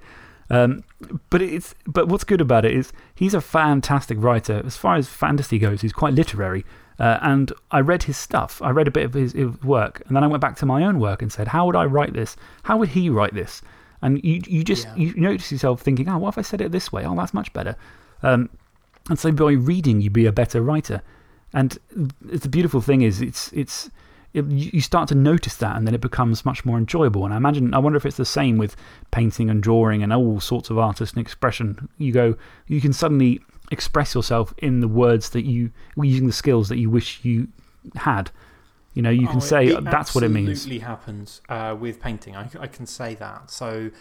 Um, but, it's, but what's good about it is he's a fantastic writer. As far as fantasy goes, he's quite literary. Uh, and I read his stuff. I read a bit of his, his, work. And then I went back to my own work and said, How would I write this? How would he write this? And you, you just you notice yourself thinking, Oh, what if I said it this way? Oh, that's much better. Um, and so by reading, you be a better writer. And it's the beautiful thing is, it's, it's, it, you start to notice that and then it becomes much more enjoyable. And I imagine, I wonder if it's the same with painting and drawing and all sorts of artists and expression. You go, you can suddenly express yourself in the words that you, using the skills that you wish you had. You know, you can oh, say it, that's what it means. It absolutely happens uh, with painting. I, I can say that. So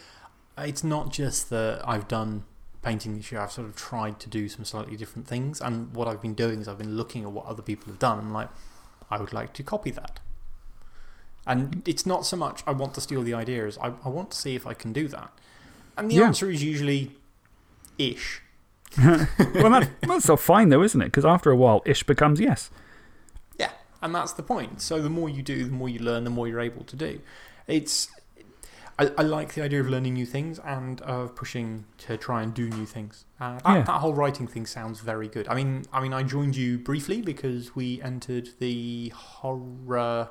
it's not just that I've done painting this year, I've sort of tried to do some slightly different things. And what I've been doing is I've been looking at what other people have done. I'm like, I would like to copy that. And it's not so much I want to steal the ideas, I, I want to see if I can do that. And the Yeah. answer is usually ish. well, that, that's all fine, though, isn't it? Because after a while, ish becomes yes. And that's the point. So the more you do, the more you learn, the more you're able to do. It's. I, I like the idea of learning new things and of pushing to try and do new things. Uh, that, Yeah. that whole writing thing sounds very good. I mean, I mean, I joined you briefly because we entered the horror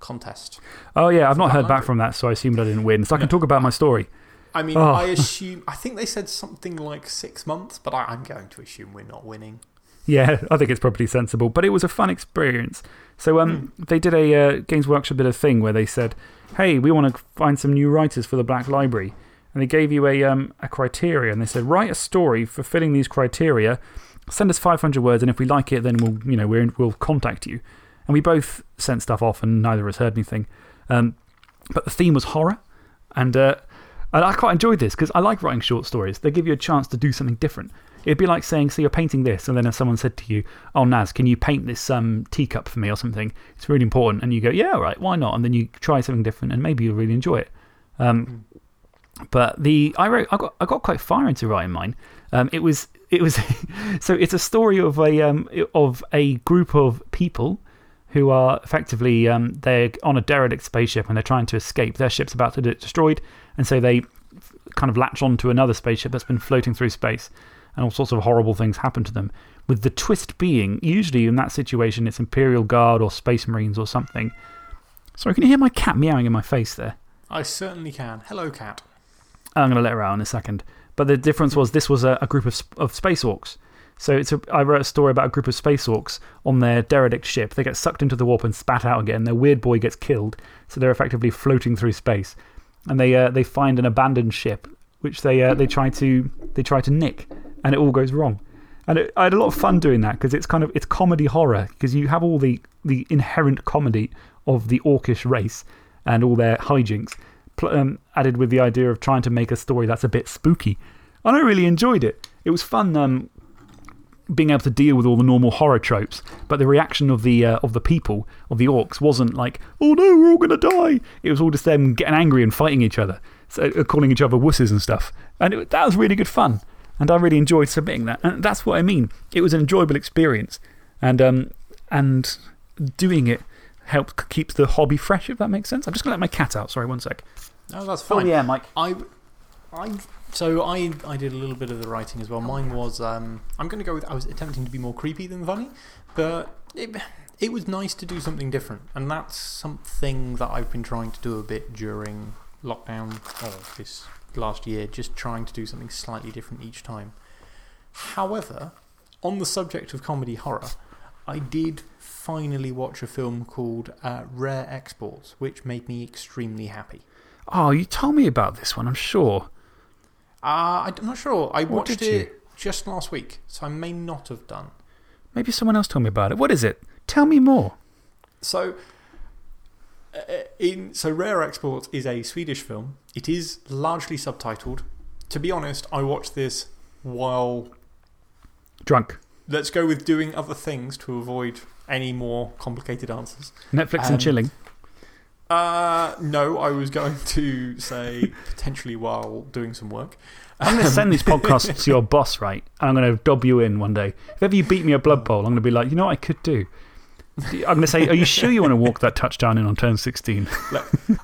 contest. Oh, yeah, I've not heard back from that, so I assumed I didn't win. So I can talk about my story. I mean, Oh. I assume. I think they said something like six months, but I, I'm going to assume we're not winning. Yeah, I think it's probably sensible. But it was a fun experience. So um, they did a uh, Games Workshop did a thing where they said, hey, we want to find some new writers for the Black Library. And they gave you a, um, a criteria. And they said, write a story fulfilling these criteria, send us 500 words, and if we like it, then we'll, you know, we're, we'll contact you. And we both sent stuff off, and neither of us heard anything. Um, but the theme was horror. And, uh, and I quite enjoyed this because I like writing short stories. They give you a chance to do something different. It'd be like saying, So you're painting this, and then if someone said to you, Oh, Naz, can you paint this um, teacup for me or something? It's really important. And you go, Yeah, all right, why not? And then you try something different, and maybe you'll really enjoy it. Um, but the, I, wrote, I, got, I got quite far into writing mine. Um, it was, it was so it's a story of a, um, of a group of people who are effectively um, they're on a derelict spaceship and they're trying to escape. Their ship's about to get destroyed, and so they kind of latch onto another spaceship that's been floating through space, and all sorts of horrible things happen to them. With the twist being, usually in that situation, it's Imperial Guard or Space Marines or something. Sorry, can you hear my cat meowing in my face there? I certainly can. Hello, cat. I'm going to let her out in a second. But the difference was this was a, a group of, of space orcs. So it's a, I wrote a story about a group of space orcs on their derelict ship. They get sucked into the warp and spat out again. Their weird boy gets killed. So they're effectively floating through space. And they, uh, they find an abandoned ship, which they, uh, they, try to, they try to nick. And it all goes wrong. And it, I had a lot of fun doing that because it's kind of it's comedy horror because you have all the, the inherent comedy of the orcish race and all their hijinks um, added with the idea of trying to make a story that's a bit spooky. And I really enjoyed it. It was fun um, being able to deal with all the normal horror tropes, but the reaction of the, uh, of the people, of the orcs, wasn't like, oh no, we're all going to die. It was all just them getting angry and fighting each other, so, uh, calling each other wusses and stuff. And it, that was really good fun. And I really enjoyed submitting that. And that's what I mean. It was an enjoyable experience. And, um, and doing it helped keep the hobby fresh, if that makes sense. I'm just going to let my cat out. Sorry, one sec. No, that's fine. Oh, yeah, Mike. I, I, so I, I did a little bit of the writing as well. Mine was, um, I'm going to go with, I was attempting to be more creepy than funny, but it, it was nice to do something different. And that's something that I've been trying to do a bit during lockdown or this last year, just trying to do something slightly different each time. However, on the subject of comedy horror, I did finally watch a film called uh, Rare Exports, which made me extremely happy. Oh, you told me about this one, I'm sure. Uh, I'm not sure. I What watched you? it just last week, so I may not have done. Maybe someone else told me about it. What is it? Tell me more. So, in, so Rare Exports is a Swedish film. It is largely subtitled. To be honest, I watched this while Drunk. let's go with doing other things to avoid any more complicated answers. Netflix Um, and chilling. Uh, no, I was going to say potentially while doing some work. I'm going to send these podcasts to your boss, right? And I'm going to dob you in one day. If ever you beat me a Blood Bowl, I'm going to be like, you know what I could do? I'm going to say, are you sure you want to walk that touchdown in on turn 16?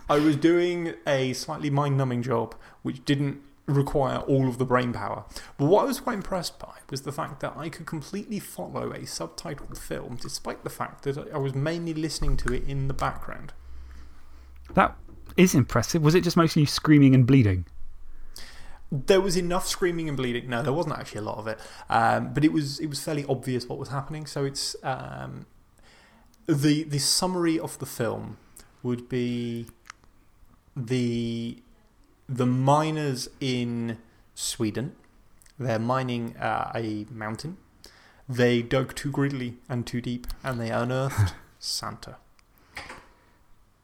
I was doing a slightly mind numbing job which didn't require all of the brain power. But what I was quite impressed by was the fact that I could completely follow a subtitled film despite the fact that I was mainly listening to it in the background. That is impressive. Was it just mostly screaming and bleeding? There was enough screaming and bleeding. No, there wasn't actually a lot of it. Um, but it was, it was fairly obvious what was happening. So it's um, the, the summary of the film would be the, the miners in Sweden. They're mining uh, a mountain. They dug too greedily and too deep, and they unearthed Santa.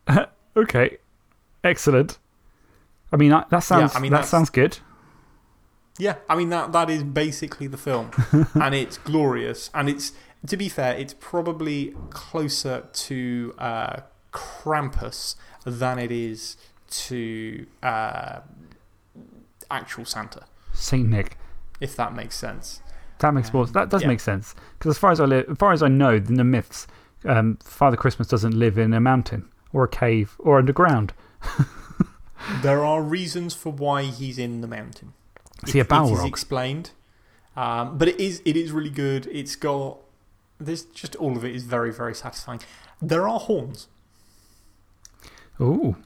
Okay. Excellent. I mean, I- that sounds, yeah, I mean, that sounds good. Yeah, I mean, that, that is basically the film. and it's glorious. And it's, to be fair, it's probably closer to uh, Krampus than it is to uh, actual Santa, Saint Nick. if that makes sense. That makes more, that does yeah. make sense. Because as, far as, I as far as I know, in the myths, um, Father Christmas doesn't live in a mountain or a cave or underground. There are reasons for why he's in the mountain. Is he a It- It is explained. Um, but it is, it is really good. It's got. There's just all of it is very, very satisfying. There are horns. Ooh.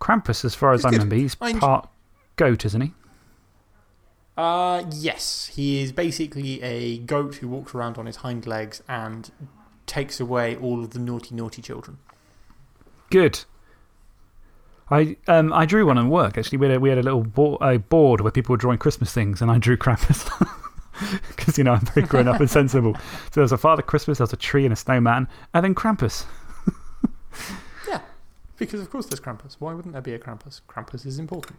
Krampus, as far as I good. remember, he's I enj- part goat, isn't he? Uh, yes, he is basically a goat who walks around on his hind legs and takes away all of the naughty, naughty children. Good. I, um, I drew one at work, actually. We had a, we had a little bo a board where people were drawing Christmas things, and I drew Krampus. Because, you know, I'm very grown up and sensible. So there was a Father Christmas, there was a tree and a snowman, and then Krampus. Yeah, because of course there's Krampus. Why wouldn't there be a Krampus? Krampus is important.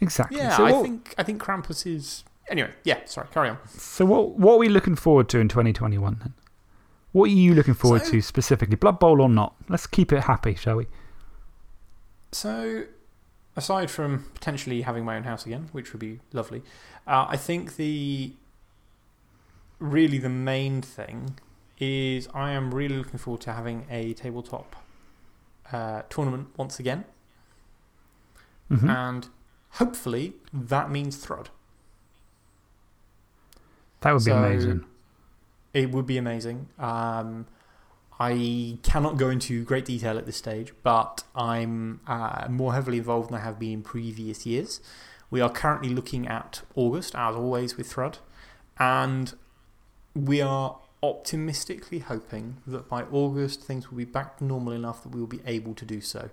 Exactly. Yeah, so, I, what, think, I think Krampus is. Anyway, yeah, sorry, carry on. so what, what are we looking forward to in 2021 then? What are you looking forward So- to specifically? Blood Bowl or not? Let's keep it happy, shall we? So, aside from potentially having my own house again, which would be lovely, uh, I think the. Really, the main thing is I am really looking forward to having a tabletop uh, tournament once again. -hmm. And hopefully that means Thrud. that would be amazing. It would be amazing. Um, I cannot go into great detail at this stage, but I'm uh, more heavily involved than I have been in previous years. We are currently looking at August, as always, with Thrud, and we are optimistically hoping that by August things will be back to normal enough that we will be able to do so.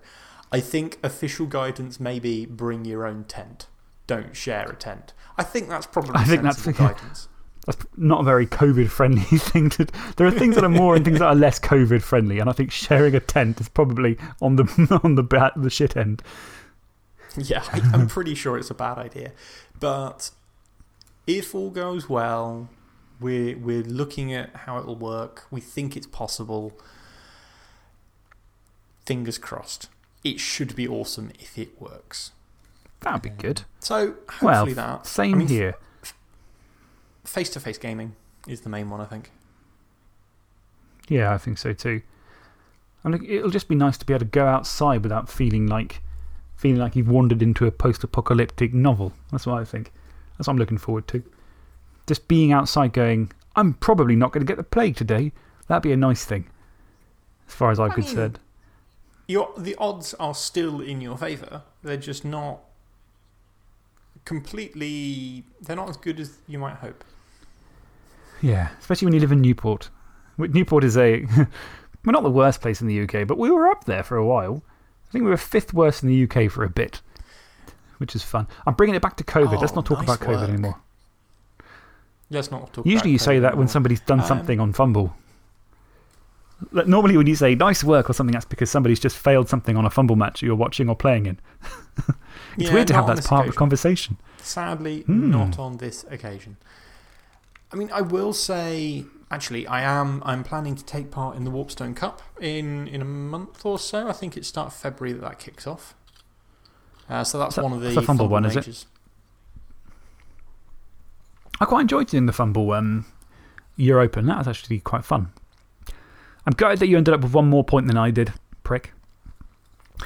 I think official guidance may be bring your own tent, don't share a tent. I think that's probably I think that's- guidance. That's not a very COVID friendly thing to. There are things that are more and things that are less COVID friendly, and I think sharing a tent is probably on the, on the, ba the shit end. Yeah, I, I'm pretty sure it's a bad idea. But if all goes well, we're, we're looking at how it'll work. We think it's possible. Fingers crossed. It should be awesome if it works. That would be good. So, Well, hopefully that. same I mean, here. Face to face gaming is the main one, I think. Yeah, I think so too. I mean, it'll just be nice to be able to go outside without feeling like, feeling like you've wandered into a post apocalyptic novel. That's what I think. That's what I'm looking forward to. Just being outside going, I'm probably not going to get the plague today. That'd be a nice thing, as far as I'm I mean- concerned. Your, the odds are still in your favour. They're just not completely. They're not as good as you might hope. Yeah, especially when you live in Newport. Newport is a. we're not the worst place in the UK, but we were up there for a while. I think we were fifth worst in the UK for a bit, which is fun. I'm bringing it back to COVID. Let's Oh, not talk nice about COVID work. anymore. Let's not talk Usually, you say that when somebody's done Um, something on FUMBBL. Normally, when you say nice work or something, that's because somebody's just failed something on a FUMBBL match you're watching or playing in. It's Yeah, weird to have that as part of a conversation. Sadly, Hmm. not on this occasion. I mean, I will say, actually, I am I'm planning to take part in the Warpstone Cup in, in a month or so. I think it's start of February that that kicks off. Uh, so that's one of the that's a FUMBBL one, is it? Majors. I quite enjoyed doing the FUMBBL um, Year Open. That was actually quite fun. I'm gutted that you ended up with one more point than I did, prick.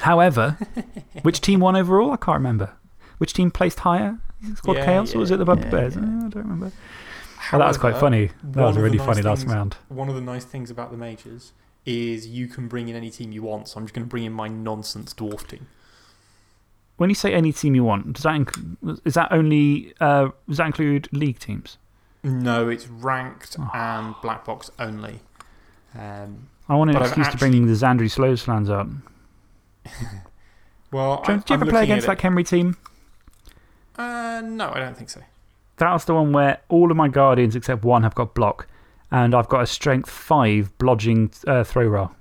However, which team won overall? I can't remember. Which team placed higher? Squad Yeah, Chaos or was it the Bubba yeah, Bears? yeah. I don't remember. Oh, that was quite funny. That was of the really nice funny last things- round. One of the nice things about the majors is you can bring in any team you want. So I'm just going to bring in my nonsense dwarf team. When you say any team you want, does that, is that only, uh, does that include league teams? No, it's ranked Oh. and black box only. Um, I want an excuse to bring the Zandri Slowslans out. well, Do, I, you- do you I'm ever play against that Khemri team? Uh, no, I don't think so. That was the one where all of my Guardians except one have got block, and I've got a strength 5 blodging uh, throw roll.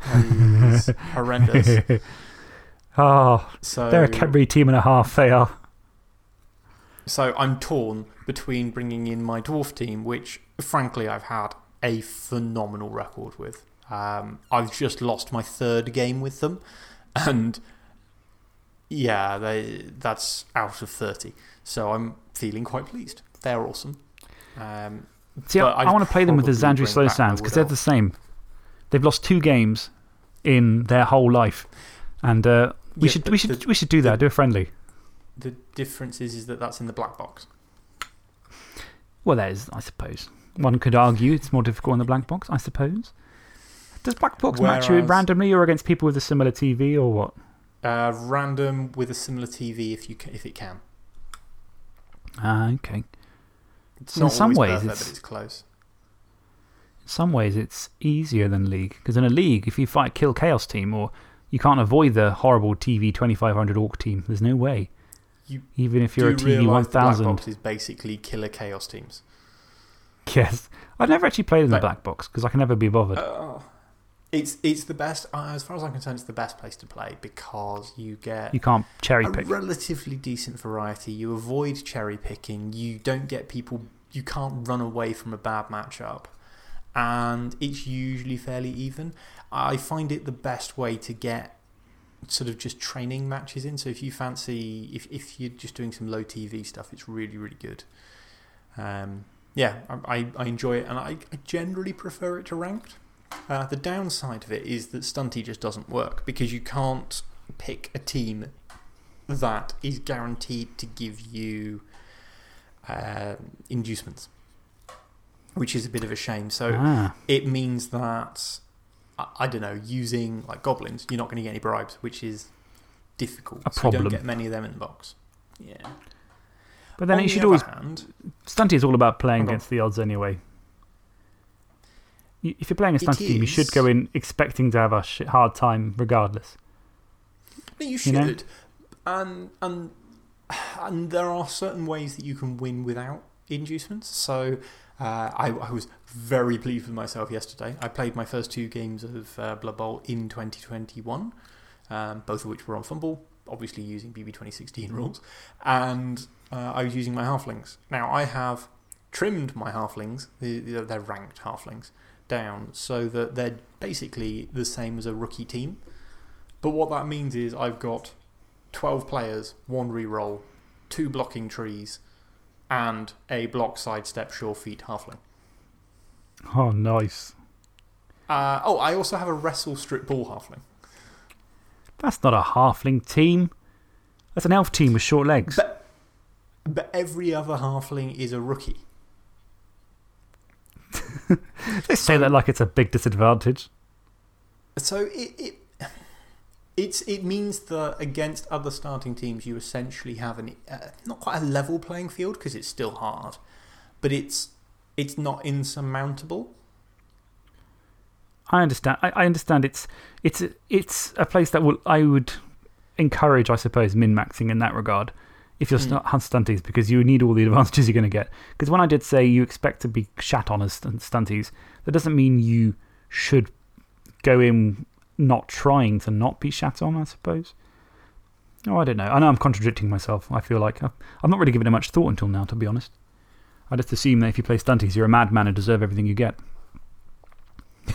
Horrendous. Oh, So, they're a Khemri team and a half, they are. so I'm torn between bringing in my dwarf team, which frankly I've had a phenomenal record with. Um, I've just lost my third game with them, and yeah, they, that's out of 30. So I'm feeling quite pleased. They're awesome. Um, See, I, I'd want to play them with the Zandri Slow Sands because they're the same. They've lost two games in their whole life. And uh, we, Yeah, should, we, should, the- we should do that, do a friendly. the difference is, is that that's in the black box. Well, that is, I suppose. One could argue it's more difficult in the black box, I suppose. Does black box match you randomly or against people with a similar TV or what? Uh, random with a similar TV if, you ca if it can. Ah, okay. It's In some ways, perfect, it's- but it's close. In some ways, it's easier than League. Because in a League, if you fight Kill Chaos team, or you can't avoid the horrible TV 2500 Orc team, there's no way. You Even if you're a TV realise the black 1000. box is basically killer chaos teams. Yes. I've never actually played in the But- black box because I can never be bothered. Uh, it's, it's the best, uh, as far as I'm concerned, it's the best place to play because you get you can't cherry a pick. relatively decent variety. You avoid cherry picking. You don't get people, you can't run away from a bad matchup. And it's usually fairly even. I find it the best way to get sort of just training matches in. So if you fancy, if, if you're just doing some low TV stuff, it's really, really good. Um, yeah, I, I, enjoy it and I, I generally prefer it to ranked. Uh, the downside of it is that Stunty just doesn't work because you can't pick a team that is guaranteed to give you uh, inducements, which is a bit of a shame. So Ah, it means that, I, I don't know, using like goblins, you're not going to get any bribes, which is difficult. A So you don't problem. get many of them in the box. Yeah. but then On you the should always. hand, Stunty is all about playing against the odds anyway. If you're playing a It Stunty team, you should go in expecting to have a shit hard time regardless. No, you You know? should. And, and, and there are certain ways that you can win without inducements. So uh, I, I was very pleased with myself yesterday. I played my first two games of uh, Blood Bowl in 2021, um, both of which were on FUMBBL, obviously using BB 2016 rules. And uh, I was using my halflings. Now, I have trimmed my halflings, the, the, they're ranked halflings, down so that they're basically the same as a rookie team. But what that means is I've got 12 players, one reroll, two blocking trees, and a block sidestep sure feet halfling. Oh, nice. Uh, oh, I also have a wrestle strip ball halfling. That's not a halfling team. That's an elf team with short legs. But, but every other halfling is a rookie. they say that like it's a big disadvantage. So it, it It's, it means that against other starting teams, you essentially have an, uh, not quite a level playing field because it's still hard, but it's, it's not insurmountable. I understand. I, I understand it's, it's, it's a place that will, I would encourage, I suppose, min maxing in that regard if you're mm. stunties because you need all the advantages you're going to get. Because when I did say you expect to be shat on as stunties, that doesn't mean you should go in not trying to not be shat on, I suppose. Oh, I don't know. I know I'm contradicting myself. I feel like I've, I've not really given it much thought until now, to be honest. I just assume that if you play stunties, you're a madman and deserve everything you get.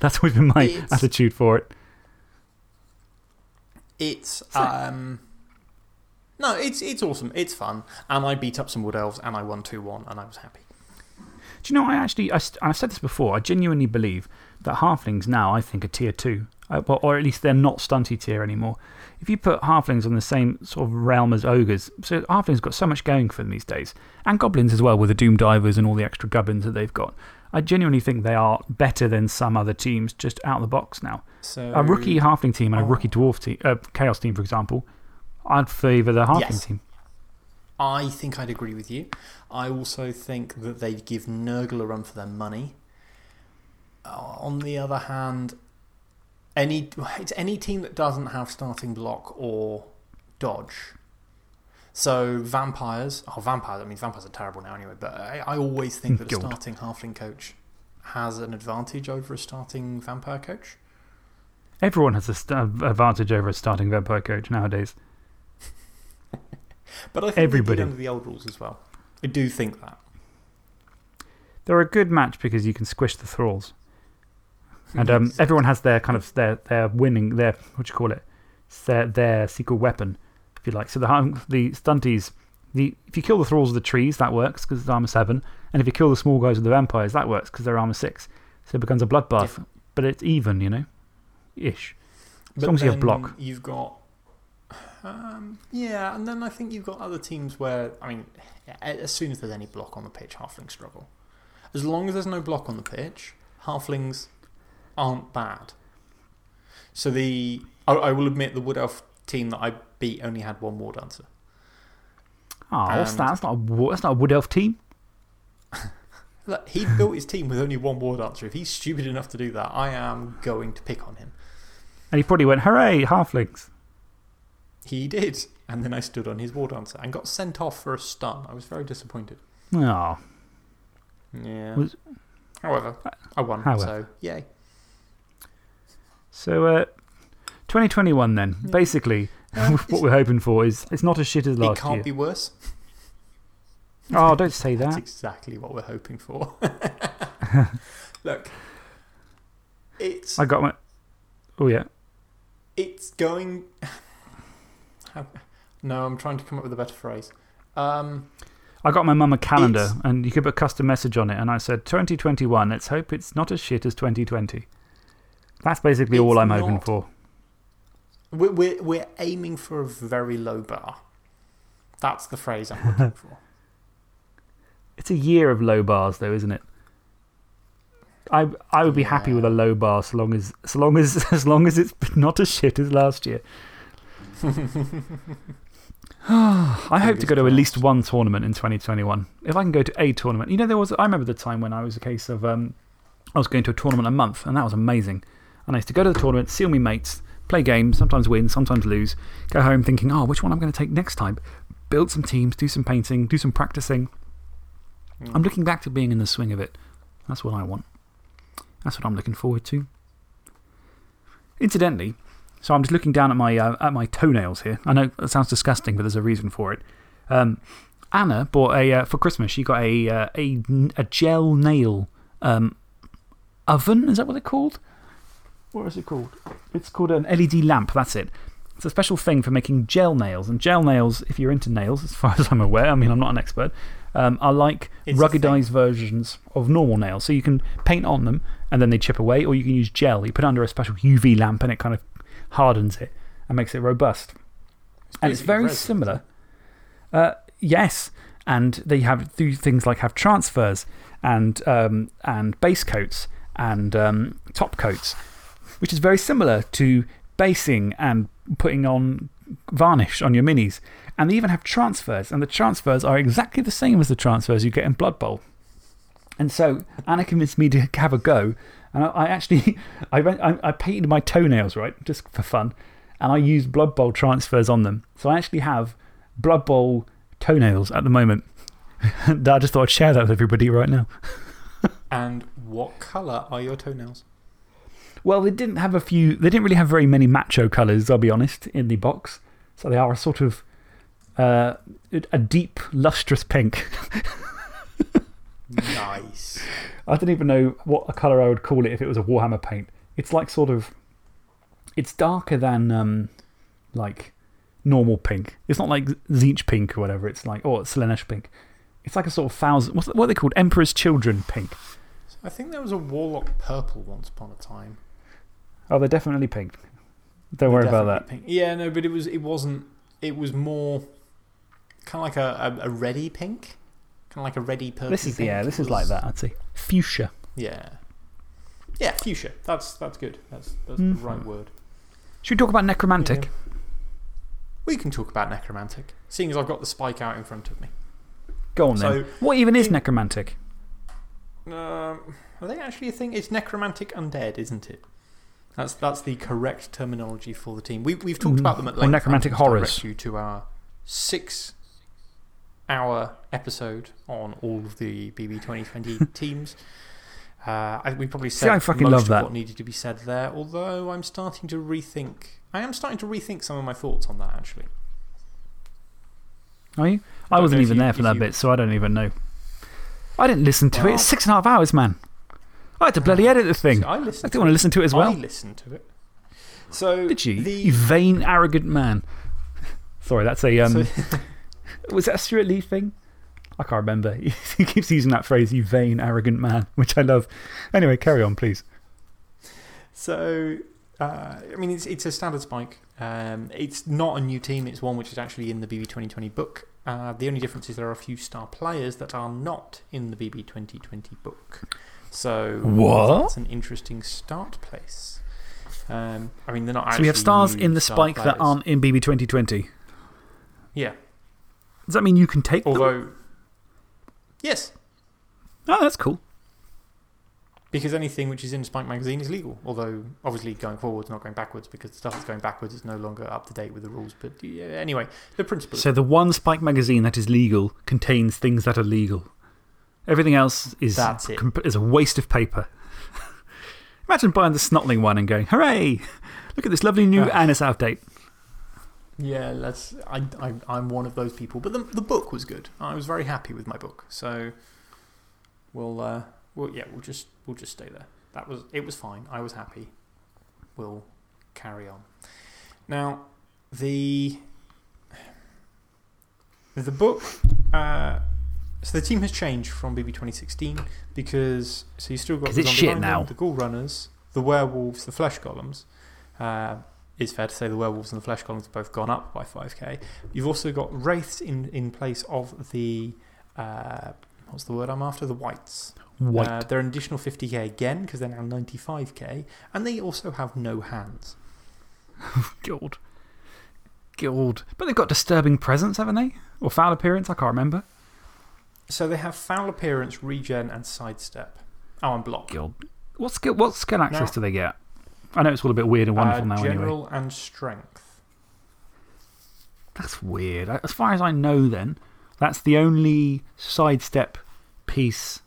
That's always been my it's, attitude for it. It's. Um, no, it's, it's awesome. It's fun. And I beat up some Wood Elves and I won 2 1 and I was happy. Do you know, I actually, I, I've said this before, I genuinely believe that halflings now, I think, are tier 2. Uh, or at least they're not stunty tier anymore. If you put halflings on the same sort of realm as ogres, so halflings got so much going for them these days, and goblins as well, with the Doom Divers and all the extra gubbins that they've got. I genuinely think they are better than some other teams just out of the box now. So, a rookie halfling team and a rookie dwarf team, uh, chaos team, for example, I'd favour the halfling yes. team. I think I'd agree with you. I also think that they'd give Nurgle a run for their money. On the other hand, any, it's any team that doesn't have starting block or dodge. So, vampires, oh, vampires, I mean, vampires are terrible now anyway, but I, I always think that a starting halfling coach has an advantage over a starting vampire coach. Everyone has an advantage over a starting vampire coach nowadays. but I think Everybody. under the old rules as well. I do think that. They're a good match because you can squish the thralls. And um, everyone has their kind of their, their winning, their, what do you call it? Their, their secret weapon, if you like. So the, the stunties, the, if you kill the thralls of the trees, that works because it's armor 7. And if you kill the small guys with the vampires, that works because they're armor 6. So it becomes a bloodbath. But it's even, you know? Ish. As but long as you have block. You've got um, yeah, and then I think you've got other teams where, I mean, as soon as there's any block on the pitch, halflings struggle. As long as there's no block on the pitch, halflings aren't bad. So the, I, I will admit, the Wood Elf team that I beat only had one War Dancer. Oh, what's that? That's not, a, that's not a Wood Elf team. Look, he built his team with only one War Dancer. If he's stupid enough to do that, I am going to pick on him. And he probably went, hooray, halflings. He did. And then I stood on his war dancer and got sent off for a stun. I was very disappointed. Oh. Yeah. Was, however, I won. However. So, yay. So, uh, 2021 then. Basically, uh, what we're hoping for is it's not as shit as last year. It can't year. be worse. Oh, don't say that. That's exactly what we're hoping for. Look, it's. I got my. Oh, yeah. It's going. No, I'm trying to come up with a better phrase. Um, I got my mum a calendar and you could put a custom message on it. And I said, 2021, let's hope it's not as shit as 2020. That's basically all I'm hoping for. We're, we're, we're aiming for a very low bar. That's the phrase I'm looking for. It's a year of low bars, though, isn't it? I, I would be happy with a low bar so long as, so long as, as long as it's not as shit as last year. I hope to go to at least one tournament in 2021. If I can go to a tournament. You know, there was, I remember the time when I was a case of um, I was going to a tournament a month, and that was amazing. And I used to go to the tournament, see all my mates, play games, sometimes win, sometimes lose, go home thinking, oh, which one I'm going to take next time? Build some teams, do some painting, do some practicing. Hmm. I'm looking back to being in the swing of it. That's what I want. That's what I'm looking forward to. Incidentally, so I'm just looking down at my, uh, at my toenails here. I know that sounds disgusting, but there's a reason for it. Um, Anna bought a, uh, for Christmas, she got a, uh, a, a gel nail um, oven. Is that what they're called? What is it called? It's called an LED lamp. That's it. It's a special thing for making gel nails. And gel nails, if you're into nails, as far as I'm aware, I mean, I'm not an expert, um, are like ruggedized versions of normal nails. So you can paint on them and then they chip away, or you can use gel. You put it under a special UV lamp and it kind of hardens it and makes it robust. It's and it's very similar. Uh, yes. And they have do things like have transfers and, um, and base coats and um, top coats, which is very similar to basing and putting on varnish on your minis. And they even have transfers, and the transfers are exactly the same as the transfers you get in Blood Bowl. And so Anna convinced me to have a go. And I, actually I, went, I, I painted my toenails, right, just for fun. And I used Blood Bowl transfers on them. So I actually have Blood Bowl toenails at the moment. I just thought I'd share that with everybody right now. And what colour are your toenails? Well, they didn't have a few, they didn't really have very many macho colours, I'll be honest, in the box. So they are a sort of uh, a deep, lustrous pink. nice. I don't even know what a colour I would call it if it was a Warhammer paint. It's like sort of, it's darker than um, like normal pink. It's not like Tzeentch pink or whatever. It's like, oh, it's Slaanesh pink. It's like a sort of thousand, what's, what are they called? Emperor's Children pink. I think there was a Warlock purple once upon a time. Oh, they're definitely pink. Don't worry about that. Pink. Yeah, no, but it, was, it wasn't, it was more kind of like a, a, a ready pink. Kind of like a ready purple. This is, pink. yeah, this is like that, I'd say. Fuchsia. Yeah. Yeah, fuchsia. That's, that's good. That's, that's the Mm-hmm. right word. Should we talk about Necromantic? Yeah. We can talk about necromantic, seeing as I've got the spike out in front of me. Go on So, then. What even is in- Necromantic? Um, are they actually a thing? It's necromantic undead, isn't it? That's, that's the correct terminology for the team. We, we've talked Mm, about them at or necromantic horrors. direct you to our six hour episode on all of the BB 2020 teams. Uh, I, we probably said I fucking most love of that. what needed to be said there, although I'm starting to rethink. I am starting to rethink some of my thoughts on that, actually. Are you? I wasn't even you- there for that you- bit, so I don't even know. I didn't listen to it. It's six and a half hours, man. I had to bloody edit the thing. I I didn't want to listen to it as well. I listened to it. So, Did you? The, You vain, arrogant man. Sorry, that's a. Um, So- was that a Stewart Lee thing? I can't remember. he keeps using that phrase, you vain, arrogant man, which I love. Anyway, carry on, please. So, uh, I mean, it's, it's a standard spike. Um, it's not a new team, it's one which is actually in the BB 2020 book. Uh, the only difference is there are a few star players that are not in the BB 2020 book. So, What? that's an interesting start place. Um, I mean, they're not So we have stars in the spike that aren't in BB 2020. Yeah. Does that mean you can take them? Although, yes, Oh, that's cool. because anything which is in Spike magazine is legal. Although, obviously, going forwards, not going backwards, because the stuff that's going backwards is no longer up to date with the rules. But yeah, anyway, the principle. So the one Spike magazine that is legal contains things that are legal. Everything else is, That's it. comp- is a waste of paper. Imagine buying the Snotling one and going, hooray! Look at this lovely new. Annis update. Yeah, let's. I, I, I'm one of those people. But the, the book was good. I was very happy with my book. So we'll, uh, we'll, yeah, we'll just, we'll just stay there. That was, it was fine. I was happy. We'll carry on. Now, the, the book. Uh, so the team has changed from BB 2016 because. So you still got the Zombie now. the Ghoul Runners, the Werewolves, the Flesh Golems. Uh, it's fair to say the werewolves and the flesh golems have both gone up by 5k. You've also got wraiths in, in place of the. Uh, what's the word I'm after? The Wights. Wight. Uh, they're an additional 50k again because they're now 95k. And they also have no hands. God. God. But they've got disturbing presence, haven't they? Or foul appearance? I can't remember. So they have foul appearance, regen, and sidestep. Oh, and block. God. What skill, what skill access Now- do they get? I know it's all a bit weird and wonderful Uh, now anyway. general and strength. That's weird. As far as I know, then, that's the only sidestep piece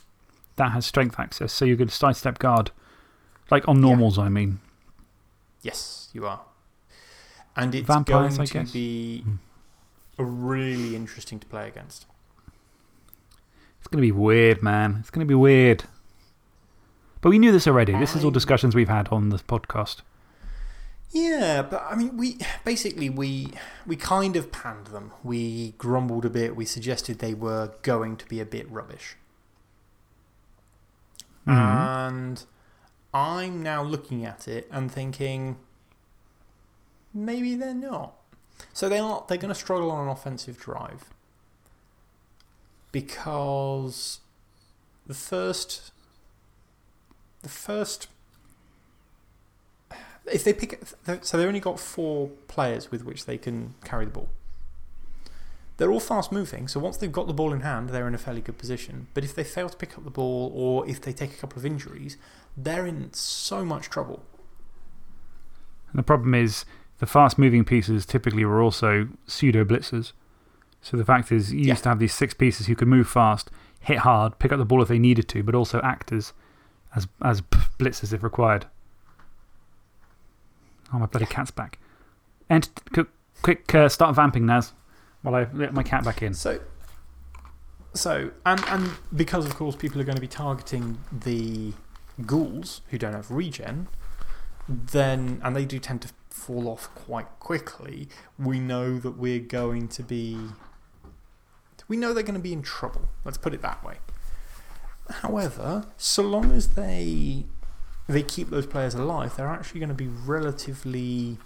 that has strength access. So you could sidestep guard. Like on normals, I mean. Yes, you are. And it's Vampires, going to be Hmm. really interesting to play against. It's going to be weird, man. It's going to be weird. But we knew this already. This is all discussions we've had on the podcast. Yeah, but I mean, we basically we we kind of panned them. We grumbled a bit. We suggested they were going to be a bit rubbish, Mhm. and I'm now looking at it and thinking maybe they're not. So they are. They're going to struggle on an offensive drive because the first the first if they pick, so they've only got four players with which they can carry the ball. They're all fast moving, so once they've got the ball in hand, they're in a fairly good position. But if they fail to pick up the ball or if they take a couple of injuries, they're in so much trouble. And the problem is, the fast moving pieces typically were also pseudo blitzers. So the fact is, you used to have these six pieces who could move fast, hit hard, pick up the ball if they needed to, but also act as, as, as blitzers if required. Oh, my bloody cat's back. And quick, uh, start vamping, Naz while I let my cat back in. So, so and, and because, of course, people are going to be targeting the ghouls who don't have regen, then, and they do tend to fall off quite quickly, we know that we're going to be. We know they're going to be in trouble. Let's put it that way. However, so long as they, they keep those players alive, they're actually going to be relatively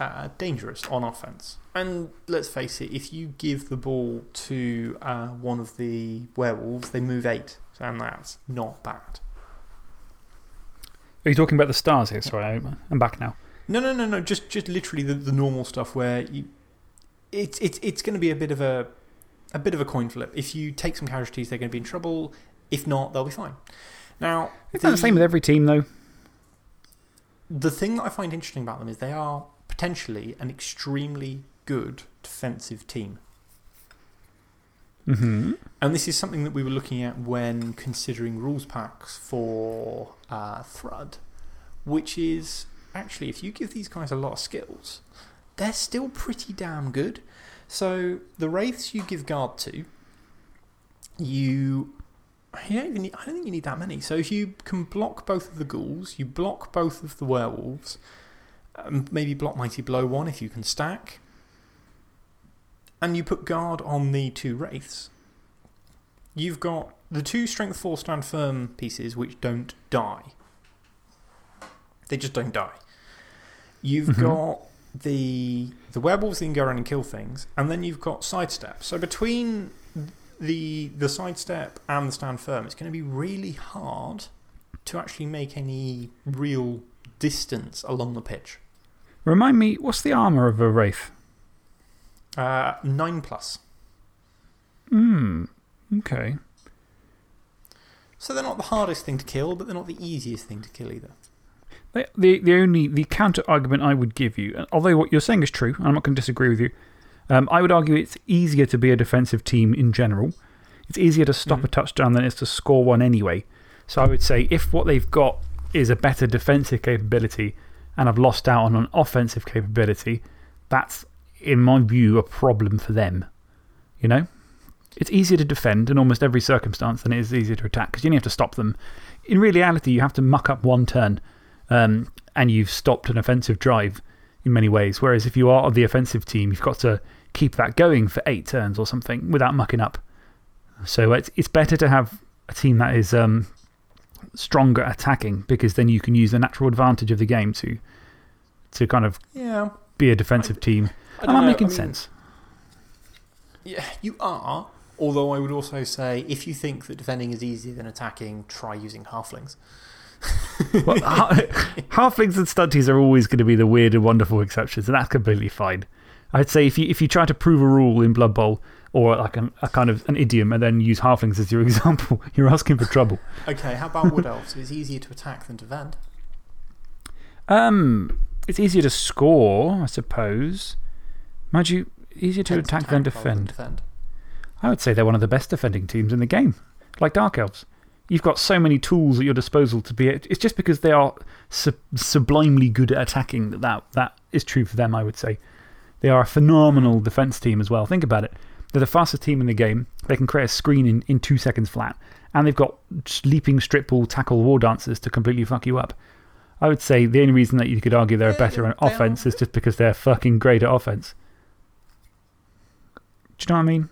uh, dangerous on offense. And let's face it, if you give the ball to uh, one of the werewolves, they move eight. And that's not bad. Are you talking about the stars here? Sorry, I'm back now. No, no, no, no. Just, just literally the, the normal stuff where you, it's, it's, it's going to be a bit, of a, a bit of a coin flip. If you take some casualties, they're going to be in trouble. If not, they'll be fine. Now, it's the, the same with every team, though. The thing that I find interesting about them is they are potentially an extremely good defensive team. Mm -hmm. And this is something that we were looking at when considering rules packs for uh, Thrud, which is actually, if you give these guys a lot of skills, they're still pretty damn good. So, the Wraiths you give guard to, you. You don't even need, I don't think you need that many. So, if you can block both of the ghouls, you block both of the werewolves, um, maybe block Mighty Blow one if you can stack. And you put guard on the two Wraiths. You've got the two Strength 4 Stand Firm pieces which don't die. They just don't die. You've -hmm. got the, the werewolves can go around and kill things, and then you've got sidestep. So between the, the sidestep and the stand firm, it's going to be really hard to actually make any real distance along the pitch. Remind me, what's the armour of a Wraith? Uh, 9 plus. Hmm. Okay. So they're not the hardest thing to kill, but they're not the easiest thing to kill either. The, the, the only the counter argument I would give you, although what you're saying is true, I'm not going to disagree with you, um, I would argue it's easier to be a defensive team in general. It's easier to stop -hmm. a touchdown than it is to score one anyway. So I would say if what they've got is a better defensive capability, and have lost out on an offensive capability, that's, in my view, a problem for them. You know? It's easier to defend in almost every circumstance than it is easier to attack because you only have to stop them. In reality, you have to muck up one turn um, and you've stopped an offensive drive in many ways. Whereas if you are the offensive team, you've got to keep that going for eight turns or something without mucking up. So it's, it's better to have a team that is um, stronger attacking because then you can use the natural advantage of the game to, to kind of yeah. be a defensive team. Am I making I mean, sense? Yeah, you are. Although I would also say if you think that defending is easier than attacking, try using halflings. Well, halflings and stunties are always going to be the weird and wonderful exceptions, and that's completely fine. I'd say if you, if you try to prove a rule in Blood Bowl, or like an, a kind of an idiom and then use halflings as your example, you're asking for trouble. okay, how about Wood Elves? It's easier to attack than to defend. Um, it's easier to score, I suppose. Mind you, easier to attack, attack, than defend. defend. I would say they're one of the best defending teams in the game, like Dark Elves. You've got so many tools at your disposal to be. It's just because they are sub sublimely good at attacking that, that that is true for them, I would say. They are a phenomenal defense team as well. Think about it. They're the fastest team in the game. They can create a screen in, in two seconds flat. And they've got leaping strip ball tackle war dancers to completely fuck you up. I would say the only reason that you could argue they're better at offense is just because they're fucking great at offense. Do you know what I mean?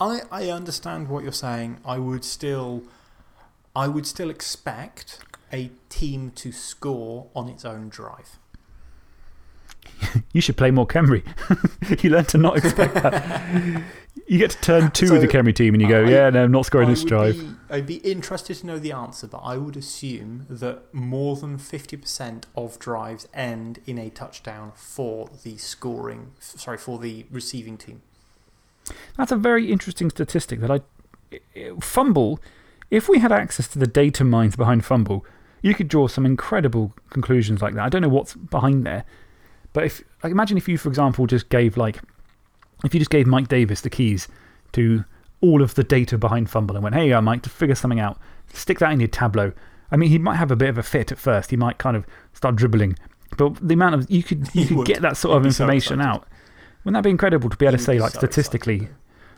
I, I understand what you're saying. I would still, I would still expect a team to score on its own drive. You should play more Khemri. you learn to not expect that. you get to turn two So, with the Khemri team and you go, I- yeah, no, I'm not scoring I this drive. Be, I'd be interested to know the answer, but I would assume that more than 50% of drives end in a touchdown for the scoring, sorry, for the receiving team. That's a very interesting statistic that I. FUMBBL, if we had access to the data mines behind FUMBBL, you could draw some incredible conclusions like that. I don't know what's behind there. But if, like, imagine if you, for example, just gave, like, if you just gave Mike Davis the keys to all of the data behind FUMBBL and went, hey, uh, Mike, to figure something out, stick that in your Tableau. I mean, he might have a bit of a fit at first. He might kind of start dribbling. But the amount of, you could, you He could would. get that sort of He'd be so information out. Wouldn't that be incredible to be able to say, like, so excited.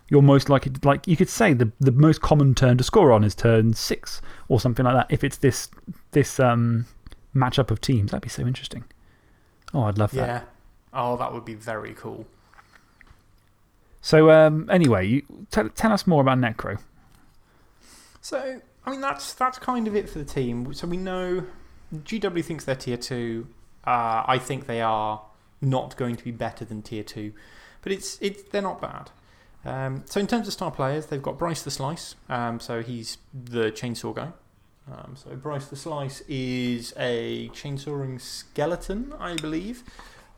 You're most likely, to, like, you could say the, the most common turn to score on is turn six or something like that. If it's this, this um, matchup of teams, that'd be so interesting. Oh, I'd love that. Yeah. Oh, that would be very cool. So, um, anyway, you, tell tell us more about Necro. So, I mean, that's, that's kind of it for the team. So we know GW thinks they're tier 2. Uh, I think they are not going to be better than tier 2. But it's, it's, they're not bad. Um, so, in terms of star players, they've got Bryce the Slice. Um, so, he's the chainsaw guy. Um, so, Bryce the Slice is a chainsawing skeleton, I believe.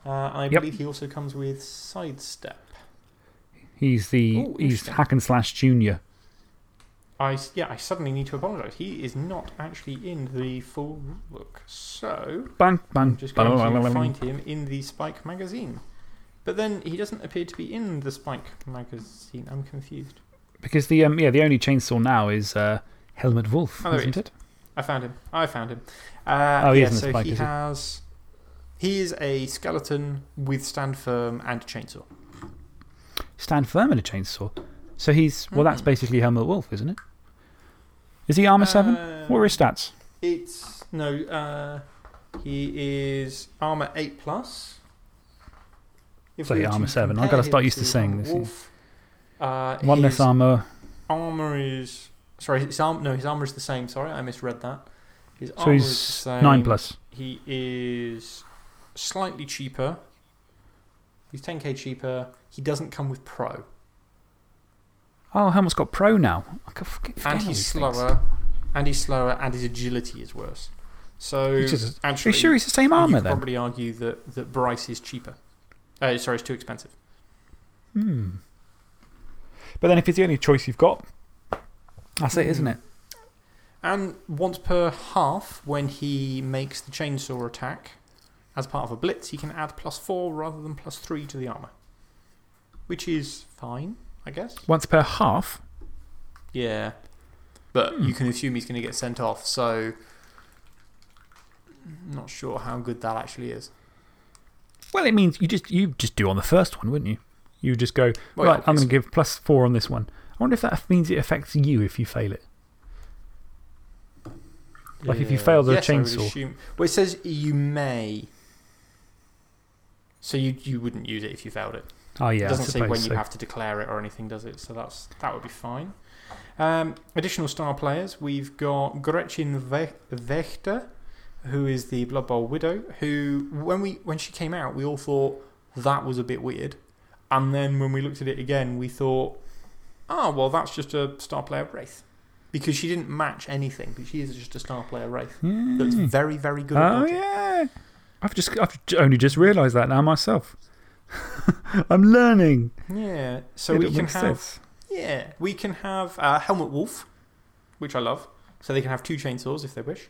Uh, I Yep. believe he also comes with Sidestep. He's the Ooh, he's. Hack Enslash Junior. I, yeah, I suddenly need to apologise. He is not actually in the full book. So, Bang, bang. I'm just going to find him in the Spike magazine. But then he doesn't appear to be in the Spike magazine. I'm confused. Because the, um, yeah, the only chainsaw now is uh, Helmut Wulf, Oh, isn't is. it? I found him. I found him. Uh, Oh, he yeah, is in the so Spike, he is he? has. He is a skeleton with stand firm and a chainsaw. Stand firm in a chainsaw. So he's, well, that's Mhm. basically Helmut Wulf, isn't it? Is he armor 7? What are his Um, stats? It's. No, uh, he is armor 8 plus. If So we yeah, armor 7. I've got to start used to to saying this. Wulf, uh, One less armor. armor is. Sorry, his arm, no, his armor is the same. Sorry, I misread that. His So armor is the he's same. 9 plus. He is slightly cheaper. He's 10k cheaper. He doesn't come with Pro. Oh, Helmut's got Pro now. I can forget, forget And he's things. slower. And he's slower, and his agility is worse. So, He's just- Are you sure he's the same you armor then? probably argue that, that Bryce is cheaper. Uh, sorry, it's too expensive. Hmm. But then if it's the only choice you've got, that's it, isn't Hmm. it? And once per half, when he makes the chainsaw attack as part of a blitz, he can add plus four rather than plus three to the armor. Which is fine, I guess. Once per half. Yeah. But Hmm. you can assume he's going to get sent off, so. Not sure how good that actually is. Well, it means you just, you just do on the first one, wouldn't you? You just go, Well, right, I'm going to give plus four on this one. I wonder if that means it affects you if you fail it. Like if you Yeah. fail the Yes, chainsaw. Well, it says you may. So you, you wouldn't use it if you failed it. Oh, yeah. it doesn't say when so. you have to declare it or anything, does it? So that's, that would be fine. Um, additional star players we've got Gretchen Ve- Wächter, who is the Blood Bowl widow. Who, when, we, when she came out, we all thought that was a bit weird. And then when we looked at it again, we thought, oh, well, that's just a star player Wraith. Because she didn't match anything, but she is just a star player Wraith. That's Hmm. very, very good at Oh, yeah. I've, just, I've only just realised that now myself. I'm learning. Yeah. So It we can have. sense. Yeah, we can have uh, Helmut Wulf, which I love. So they can have two chainsaws if they wish.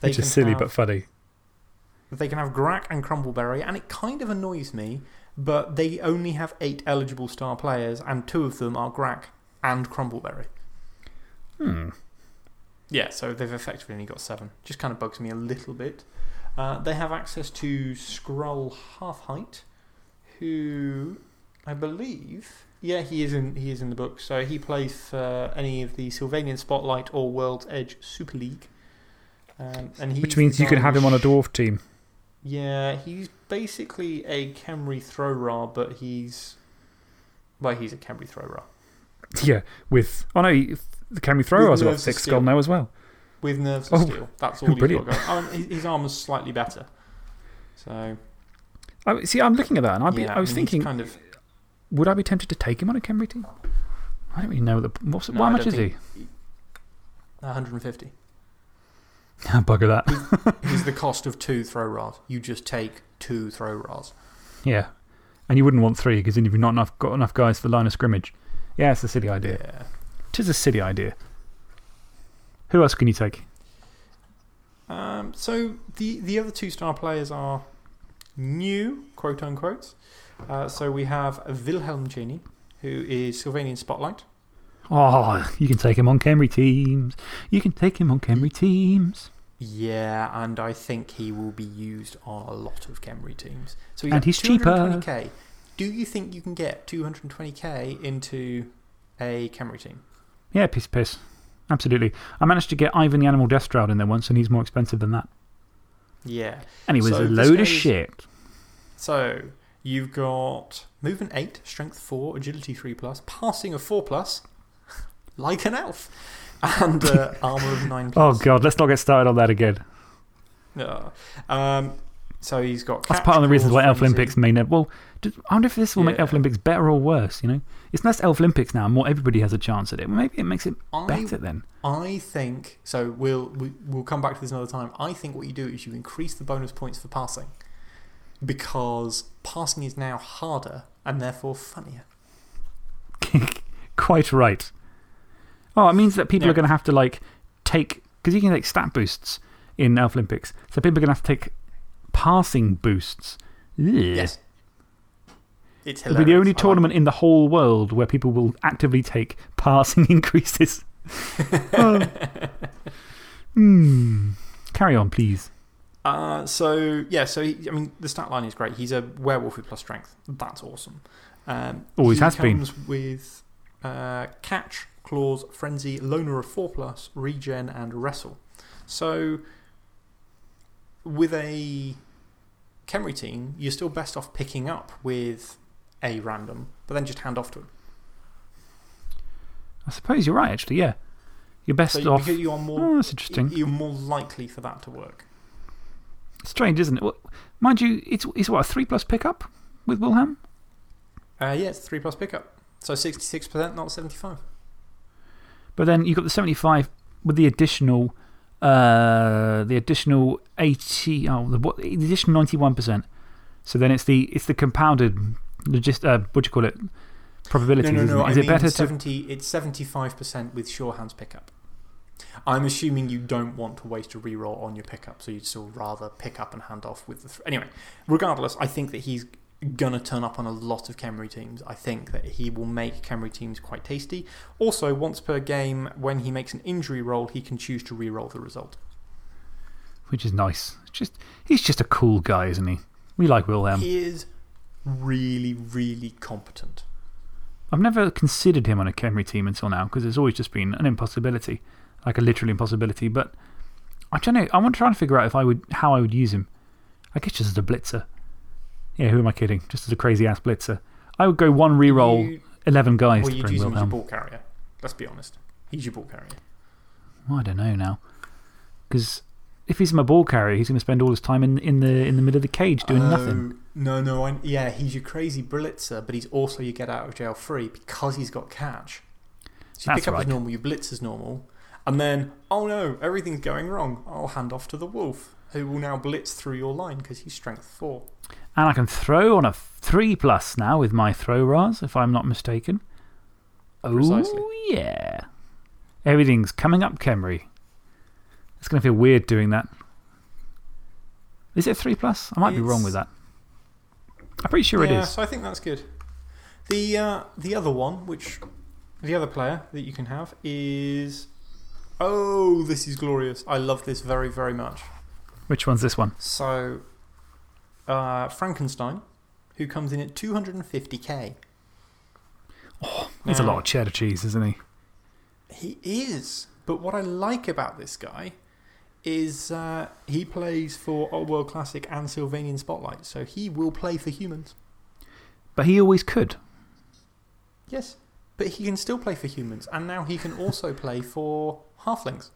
Which is silly have- but funny. They can have Grack and Crumbleberry, and it kind of annoys me, but they only have eight eligible star players, and two of them are Grack and Crumbleberry. Hmm. Yeah, so they've effectively only got seven. Just kind of bugs me a little bit. Uh, they have access to Skrull Halfheight, who I believe. Yeah, he is in he is in the book. So he plays for any of the Sylvanian Spotlight or World's Edge Super League. Um, and Which means you can have him on a dwarf team. Yeah, he's basically a Khemri thrower, but he's. Well, he's a Khemri thrower. Yeah, with. Oh, no, he- the Khemri Thrower has got six skull now as well. With nerves of Oh, steel. That's all he's brilliant. got going. And his, armor's slightly better. So, I, see, I'm looking at that and I'd be, yeah, I was mean, thinking, kind of. would I be tempted to take him on a Khemri team? I don't really know. The, what's, No, how much is he? 150. Bugger that. He's the cost of two Thro-Ras. You just take two Thro-Ras. Yeah. And you wouldn't want three because then you've not enough, got enough guys for the line of scrimmage. Yeah, it's a silly idea. Yeah. It is a silly idea. Who else can you take? Um, so the, the other two star players are new, quote unquote. Uh, so we have Wilhelm Chaney, who is Sylvanian Spotlight. Oh, you can take him on Khemri teams. You can take him on Khemri teams. Yeah, and I think he will be used on a lot of Khemri teams. So And he's cheaper. 220k. Do you think you can get 220k into a Khemri team? Yeah, piss piss. Absolutely. I managed to get Ivan the Animal Deathshroud in there once, and he's more expensive than that. Yeah. And he was So a load of shit. So you've got movement 8, strength 4, agility 3 plus, passing of 4 plus, like an elf, and uh, armor of 9 Oh. God, let's not get started on that again. Yeah. Um, so he's got. That's part of the reasons why Elf. Olympics may never. Well, I wonder if this will make Elf Olympics better or worse, you know? It's less Elf Olympics now, more everybody has a chance at it. Maybe it makes it I- better then. I think so. We'll we, we'll come back to this another time. I think what you do is you increase the bonus points for passing because passing is now harder and therefore funnier. Quite right. Oh, it means that people Yeah. are going to have to, like, take. Because you can take stat boosts in Elf Olympics. So people are going to have to take passing boosts. Ugh. Yes, it's It'll be the only I like tournament in the whole world where people will actively take passing increases. Oh. Hmm. Carry on, please. Uh, so, yeah, so he, I mean, the stat line is great. He's a werewolf with plus strength. That's awesome. Um, Always has been. with uh, catch, claws, frenzy, loner of 4 plus, regen, and wrestle. So, with a Khemri team, you're still best off picking up with a random, but then just hand off to him. I suppose you're right, actually, yeah. You're best So, off. you are more, Oh, that's interesting. you're more likely for that to work. Strange, isn't it? Well, mind you, it's, it's what, a 3 plus pickup with Wilhelm? Uh, yeah, it's 3 plus pickup. So 66%, not 75 But then you've got the 75 with the additional. Uh, the additional 80. Oh, the, what, the additional 91%. So then it's the, it's the compounded. Logist, uh, what do you call it? Probabilities. No, no, no. Is I it mean better to. 70, It's 75% with sure hands pickup. I'm assuming you don't want to waste a reroll on your pickup, so you'd still rather pick up and hand off with the. Anyway, regardless, I think that he's going to turn up on a lot of Khemri teams. I think that he will make Khemri teams quite tasty. Also, once per game, when he makes an injury roll, he can choose to re roll the result. Which is nice. Just, he's just a cool guy, isn't he? We like Wilhelm. He is really, really competent. I've never considered him on a Khemri team until now because it's always just been an impossibility. Like a literal impossibility. But I don't know. I want to try and figure out if I would, how I would use him. I guess just as a blitzer. Yeah, who am I kidding? Just as a crazy ass blitzer. I would go one reroll, You- 11 guys Well, you'd use him as your ball carrier. Let's be honest. He's your ball carrier. Well, I don't know now. Because if he's my ball carrier, he's going to spend all his time in, in, the, in the middle of the cage doing oh, nothing. Oh, No, no, I, yeah, he's your crazy blitzer, but he's also your get out of jail free because he's got catch. So you That's pick up right. as normal, you blitz as normal, and then, oh no, everything's going wrong. I'll hand off to the wolf, who will now blitz through your line because he's strength 4. And I can throw on a 3 plus now with my Thro-Ras, if I'm not mistaken. Precisely. Oh, yeah. Everything's coming up, Khemri. It's going to feel weird doing that. Is it 3 plus? I might be wrong with that. I'm pretty sure yeah, it is. so I think that's good. The, uh, the other one, which the other player that you can have is. Oh, this is glorious. I love this very, very much. Which one's this one? So, uh, Frankenstein, who comes in at 250k. Oh, He's a lot of cheddar cheese, isn't he? He is. But what I like about this guy is uh, he plays for Old World Classic and Sylvanian Spotlight. So he will play for humans. But he always could. Yes. But he can still play for humans. And now he can also play for halflings.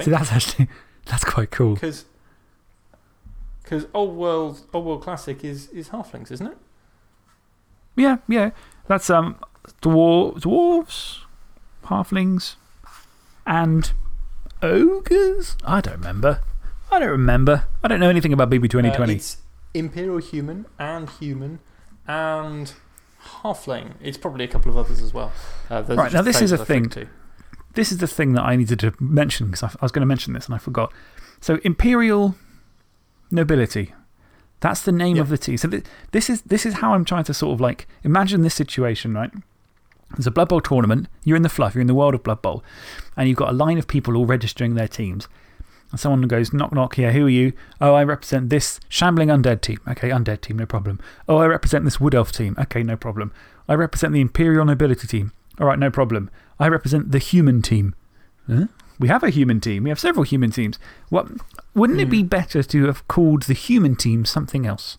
See, that's actually that's quite cool. Because Because Old World, Old World Classic is, is Halflings, isn't it? Yeah, yeah. That's um, dwar dwarves, halflings, and ogres? I don't remember. I don't remember. I don't know anything about BB 2020. Uh, it's Imperial Human and Human and Halfling. It's probably a couple of others as well. Uh, Right, now this is a thing. to. this is the thing that I needed to mention because I, I was going to mention this and I forgot. So, Imperial Nobility. That's the name of the team. So, th this, is, this is how I'm trying to sort of like imagine this situation, right? There's a Blood Bowl tournament. You're in the fluff, you're in the world of Blood Bowl. And you've got a line of people all registering their teams. And someone goes, knock, knock, yeah, who are you? Oh, I represent this shambling undead team. Okay, undead team, no problem. Oh, I represent this wood elf team. Okay, no problem. I represent the Imperial Nobility team. All right, no problem. I represent the human team. Huh? We have a human team. We have several human teams. What, wouldn't it be better to have called the human team something else?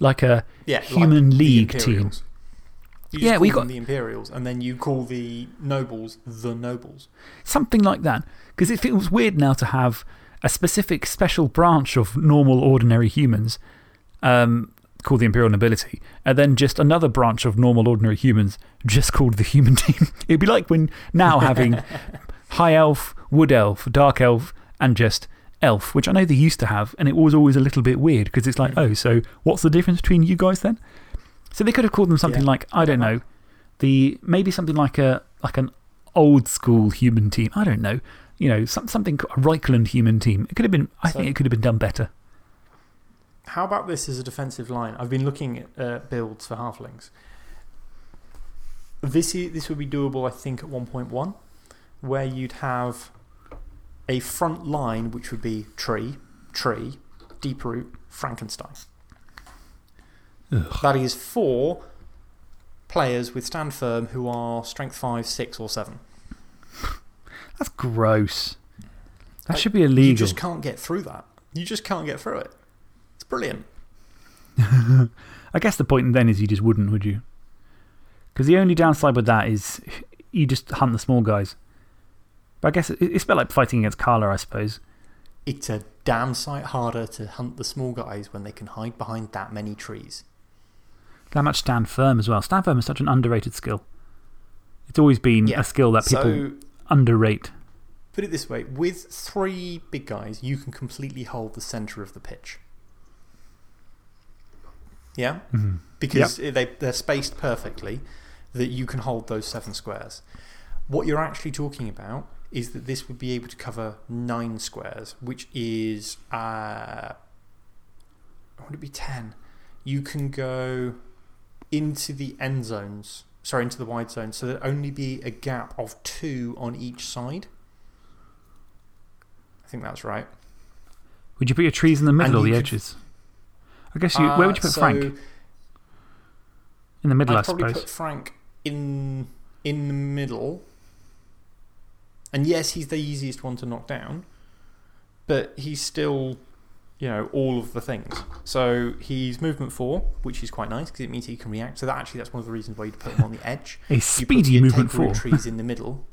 Like a Yeah, human like league team. Yeah, we got- the Imperials, and then you call the nobles the nobles. Something like that. Because it feels weird now to have a specific special branch of normal, ordinary humans um, called the Imperial Nobility, and then just another branch of normal, ordinary humans just called the Human Team. It'd be like when now having High Elf, Wood Elf, Dark Elf, and just Elf, which I know they used to have, and it was always a little bit weird because it's like, oh, so what's the difference between you guys then? So they could have called them something Yeah. like, I don't know, the, maybe something like, a, like an old school human team. I don't know. You know, some, something, a Reichland human team. It could have been, I So- think it could have been done better. How about this as a defensive line? I've been looking at uh, builds for halflings. This, is, this would be doable, I think, at 1.1, where you'd have a front line which would be tree, tree, Deeproot, Frankenstein. That is four players with stand firm who are strength 5, 6, or 7. That's gross. That Like, should be illegal. You just can't get through that. You just can't get through it. It's brilliant. I guess the point then is you just wouldn't, would you? Because the only downside with that is you just hunt the small guys. But I guess it's a bit like fighting against Carla, I suppose. It's a damn sight harder to hunt the small guys when they can hide behind that many trees. That much stand firm as well. Stand firm is such an underrated skill. It's always been Yeah. a skill that people So, underrate. put it this way with three big guys, you can completely hold the centre of the pitch. Yeah? -hmm. Because they, they're spaced perfectly that you can hold those seven squares. What you're actually talking about is that this would be able to cover nine squares, which is. Uh, would it be 10? You can go into the end zones, sorry, into the wide zone, so there'd only be a gap of two on each side. I think that's right. Would you put your trees in the middle or the could- edges? I guess you. where would you put Uh, Frank? In the middle, I'd I probably suppose. put Frank in, in the middle. And yes, he's the easiest one to knock down, but he's still, you know, all of the things. So he's movement four, which is quite nice because it means he can react. So that actually, that's one of the reasons why you'd put him on the edge. A speedy movement four. trees in the middle.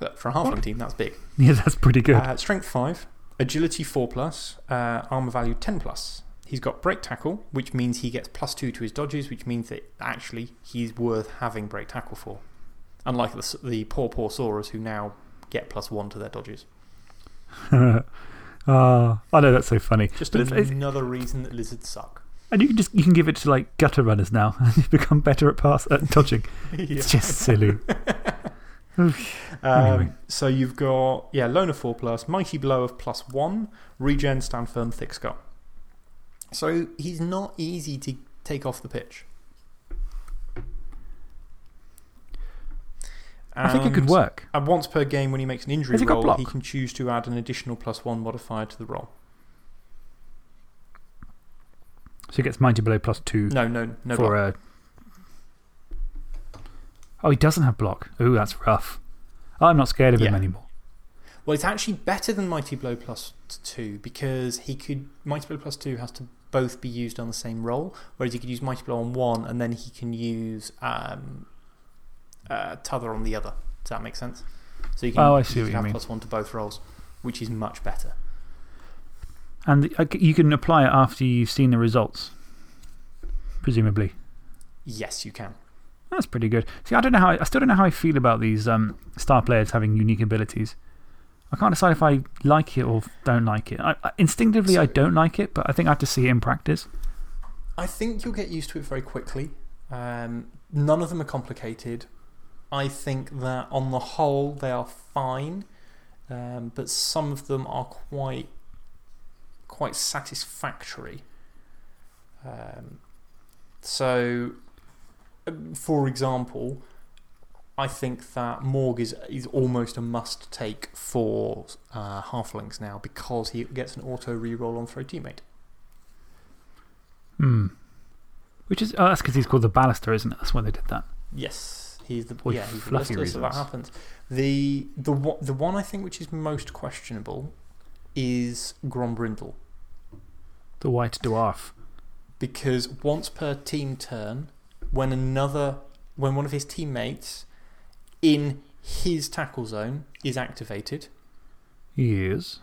Look, For a halfling team, that's big. Yeah, that's pretty good. Uh, strength 5, agility 4 plus, uh, armor value 10 plus. He's got break tackle, which means he gets plus 2 to his dodges, which means that actually he's worth having break tackle for. Unlike the, the poor, poor Saurus who now get plus 1 to their dodges. Ah, I know that's so funny. Just it's- it's- another reason that lizards suck. and you can, just, you can give it to like gutter runners now and you become better at, pass, at dodging. It's just silly. Um, Anyway. So you've got, yeah, Loner 4 plus, Mighty Blow of plus 1, Regen, Stand Firm, Thick Skull. So he's not easy to take off the pitch. I think it could work. And once per game, when he makes an injury he roll, he can choose to add an additional plus one modifier to the roll. So he gets Mighty Blow plus two No, no, no. for block. a. Oh, he doesn't have block. Ooh, that's rough. I'm not scared of him anymore. Well, it's actually better than Mighty Blow plus two because he could. Mighty Blow plus two has to both be used on the same roll, whereas he could use Mighty Blow on one and then he can use um, uh, T'other on the other. Does that make sense? So you can, Oh, I see he what can you have mean. plus one to both rolls, which is much better. And the- I c- you can apply it after you've seen the results, presumably. Yes, you can. That's pretty good. See, I, don't know how, I still don't know how I feel about these um, star players having unique abilities. I can't decide if I like it or don't like it. I, I, instinctively, I don't like it, but I think I have to see it in practice. I think you'll get used to it very quickly. Um, none of them are complicated. I think that on the whole they are fine, um, but some of them are quite, quite satisfactory. Um, so, um, for example, I think that Morg is, is almost a must take for uh, Halflings now because he gets an auto reroll on throw teammate. Hmm. Which is, oh, that's because he's called the Ballista, isn't it? That's why they did that. Yes, he's the Boy, yeah he's the so that happens. The the one the one I think which is most questionable is Grombrindle The White Dwarf. because once per team turn, when another when one of his teammates in his tackle zone is activated, He is.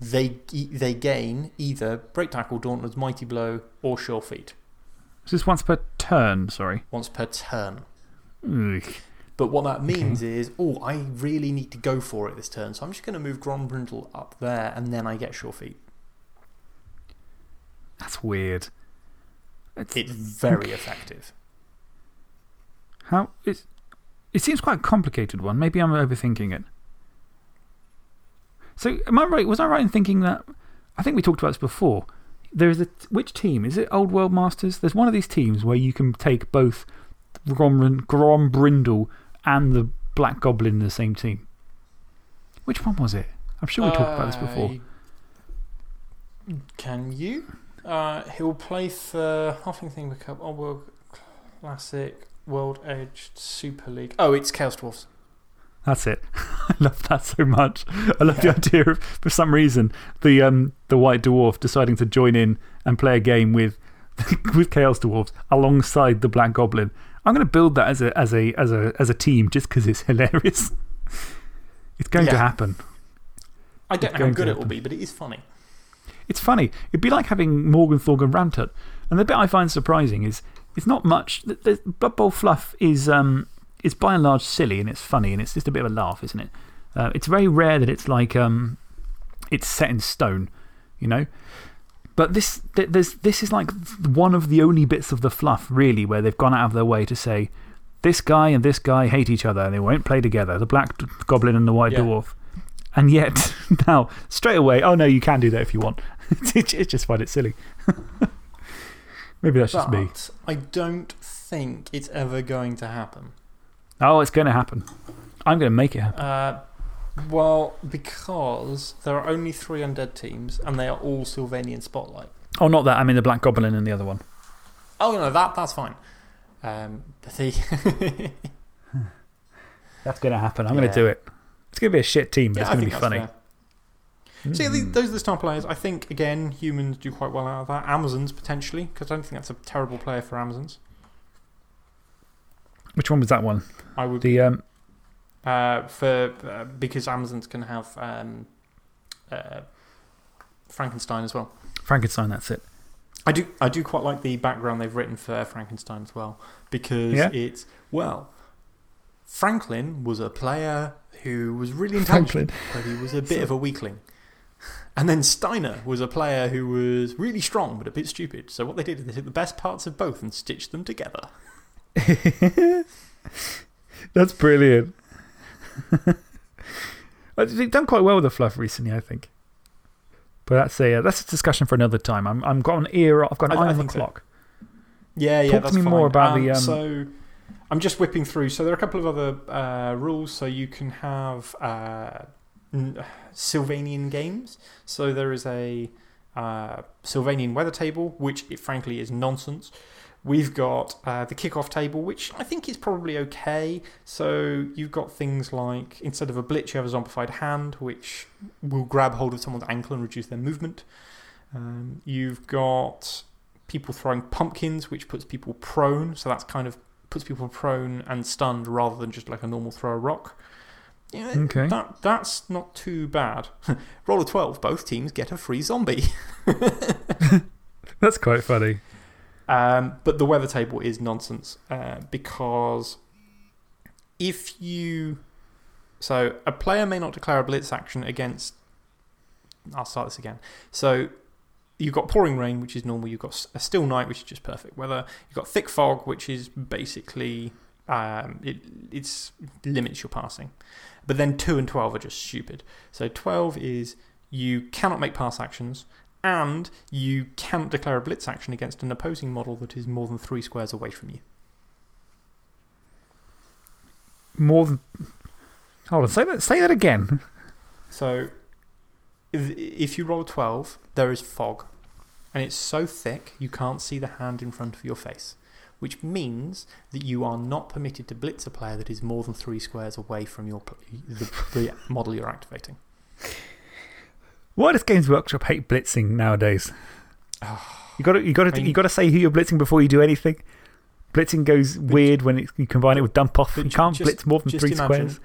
they they gain either break tackle, dauntless, mighty blow, or sure feet Is this once per turn? Sorry. once per turn. But what that means is, oh, I really need to go for it this turn, so I'm just going to move Grombrindle up there and then I get sure feet. That's weird. It's, It's very effective. how, it's, it seems quite a complicated one. Maybe I'm overthinking it. So, am I right? Was I right in thinking that? I think we talked about this before. There is a. Which team? Is it Old World Masters? There's one of these teams where you can take both Grom, Grombrindle and the Black Goblin in the same team. Which one was it? I'm sure we talked about this before. Can you? Uh, he'll play for Huffing Thing Cup, Old World Classic, World Edge, Super League. Oh, it's Chaos Dwarfs. That's it. I love that so much. I love Yeah. the idea of, for some reason, the, um, the White Dwarf deciding to join in and play a game with, with Chaos Dwarfs alongside the Black Goblin. I'm going to build that as a, as a, as a, as a team just because it's hilarious. It's going to happen. I don't It's know how good it will be, but it is funny. It's funny. It'd be like having Morgan Thorgan Ramtut. And the bit I find surprising is it's not much. The, the Blood Bowl fluff is um, it's by and large silly and it's funny and it's just a bit of a laugh, isn't it? Uh, it's very rare that it's like um, it's set in stone, you know? But this, th there's, this is like one of the only bits of the fluff, really, where they've gone out of their way to say this guy and this guy hate each other and they won't play together. The Black Goblin and the White Yeah. Dwarf. And yet, now, straight away, oh no, you can do that if you want. it's just find it silly. Maybe that's just me. But I don't think it's ever going to happen. Oh, it's going to happen. I'm going to make it happen. Uh, well, because there are only three undead teams and they are all Sylvanian Spotlight. Oh, not that. I mean the Black Goblin and the other one. Oh, no, that, that's fine. Um, the. That's going to happen. I'm going to do it. It's going to be a shit team, but Yeah, it's going to be funny. fair. So, yeah, the- those are the star players. I think, again, humans do quite well out of that. Amazons, potentially, because I don't think that's a terrible player for Amazons. Which one was that one? I would. The, um, Uh, for, uh, because Amazons can have um, uh, Frankenstein as well. Frankenstein, that's it. I do, I do quite like the background they've written for Frankenstein as well because Yeah? it's, well, Franklin was a player who was really intelligent, but he was a bit of a weakling. And then Steiner was a player who was really strong but a bit stupid. So what they did is they took the best parts of both and stitched them together. That's brilliant. They've done quite well with the fluff recently, I think. But that's a, uh, that's a discussion for another time. I'm, I'm got an ear, I've got an I- I on the so. clock. Yeah, yeah, Talk to me fine. more about the, um, So, I'm just whipping through. So, there are a couple of other uh, rules. So, you can have uh, Sylvanian games. So, there is a uh, Sylvanian weather table, which it frankly is nonsense. We've got uh, the kickoff table, which I think is probably okay. So, you've got things like instead of a blitz, you have a zombified hand, which will grab hold of someone's ankle and reduce their movement. Um, you've got people throwing pumpkins, which puts people prone. So that's kind of puts people prone and stunned rather than just like a normal throw a rock. Yeah, Okay. That, that's not too bad. Roll a 12, both teams get a free zombie. That's quite funny. Um, but the weather table is nonsense uh, because if you. So, a player may not declare a blitz action against. I'll start this again. So, you've got pouring rain, which is normal. You've got a still night, which is just perfect weather. You've got thick fog, which is basically. Um, it it's, limits your passing. But then 2 and 12 are just stupid. So, 12 is you cannot make pass actions and you can't declare a blitz action against an opposing model that is more than three squares away from you. More than. Hold on, say that, say that again. So, if, if you roll a 12, there is fog. And it's so thick you can't see the hand in front of your face. Which means that you are not permitted to blitz a player that is more than three squares away from your, the, the model you're activating. Why does Games Workshop hate blitzing nowadays? you got to you got to you got to say who you're blitzing before you do anything. Blitzing goes weird when it, you combine it with dump off. You can't just- blitz more than three squares.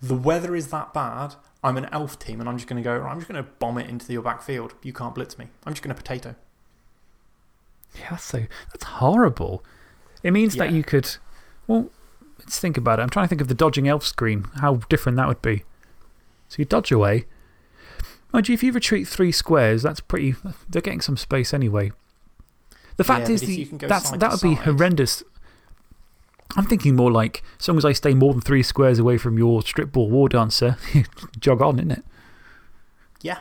The weather is that bad. I'm an elf team and I'm just going to go, I'm just going to bomb it into your backfield. You can't blitz me. I'm just going to potato. Yeah, that's so that's horrible. It means that you could. Well, let's think about it. I'm trying to think of the dodging elf screen, how different that would be. So you dodge away. Mind you, if you retreat three squares, that's pretty. They're getting some space anyway. The fact Yeah, is, the, you can go that's, that would be horrendous. I'm thinking more like, as long as I stay more than three squares away from your strip ball war dancer, jog on, isn't it? Yeah.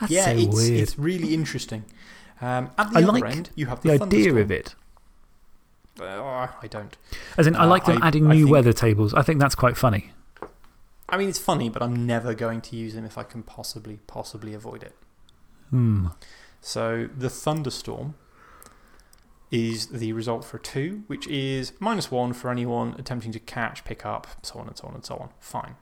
That's yeah, so it's, weird. it's really interesting. Um, at the I other like end, you have the, the idea of it. Uh, I don't. As in, I Uh, like them I- adding new think- weather tables. I think that's quite funny. I mean, it's funny, but I'm never going to use them if I can possibly, possibly avoid it. Hmm. So the thunderstorm is the result for 2, which is minus 1 for anyone attempting to catch, pick up, so on and so on and so on. Fine.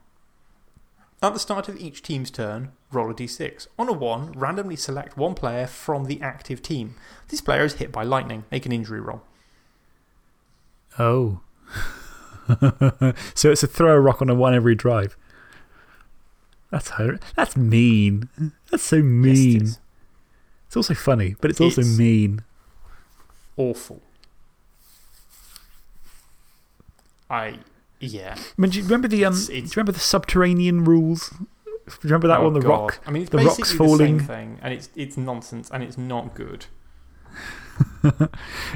At the start of each team's turn, roll a d6. On a 1, randomly select one player from the active team. This player is hit by lightning. Make an injury roll. Oh. so it's a throw a rock on a one every drive. That's, hor- that's mean. That's so Yes, mean. it is. Also funny, but it's also mean. Awful. I. Yeah. I mean, do you remember the, um, It's- do you remember the subterranean rules? Do you remember that Oh, one? The God. rock. I mean, it's the rock's the falling. same thing, and it's, it's nonsense, and it's not good.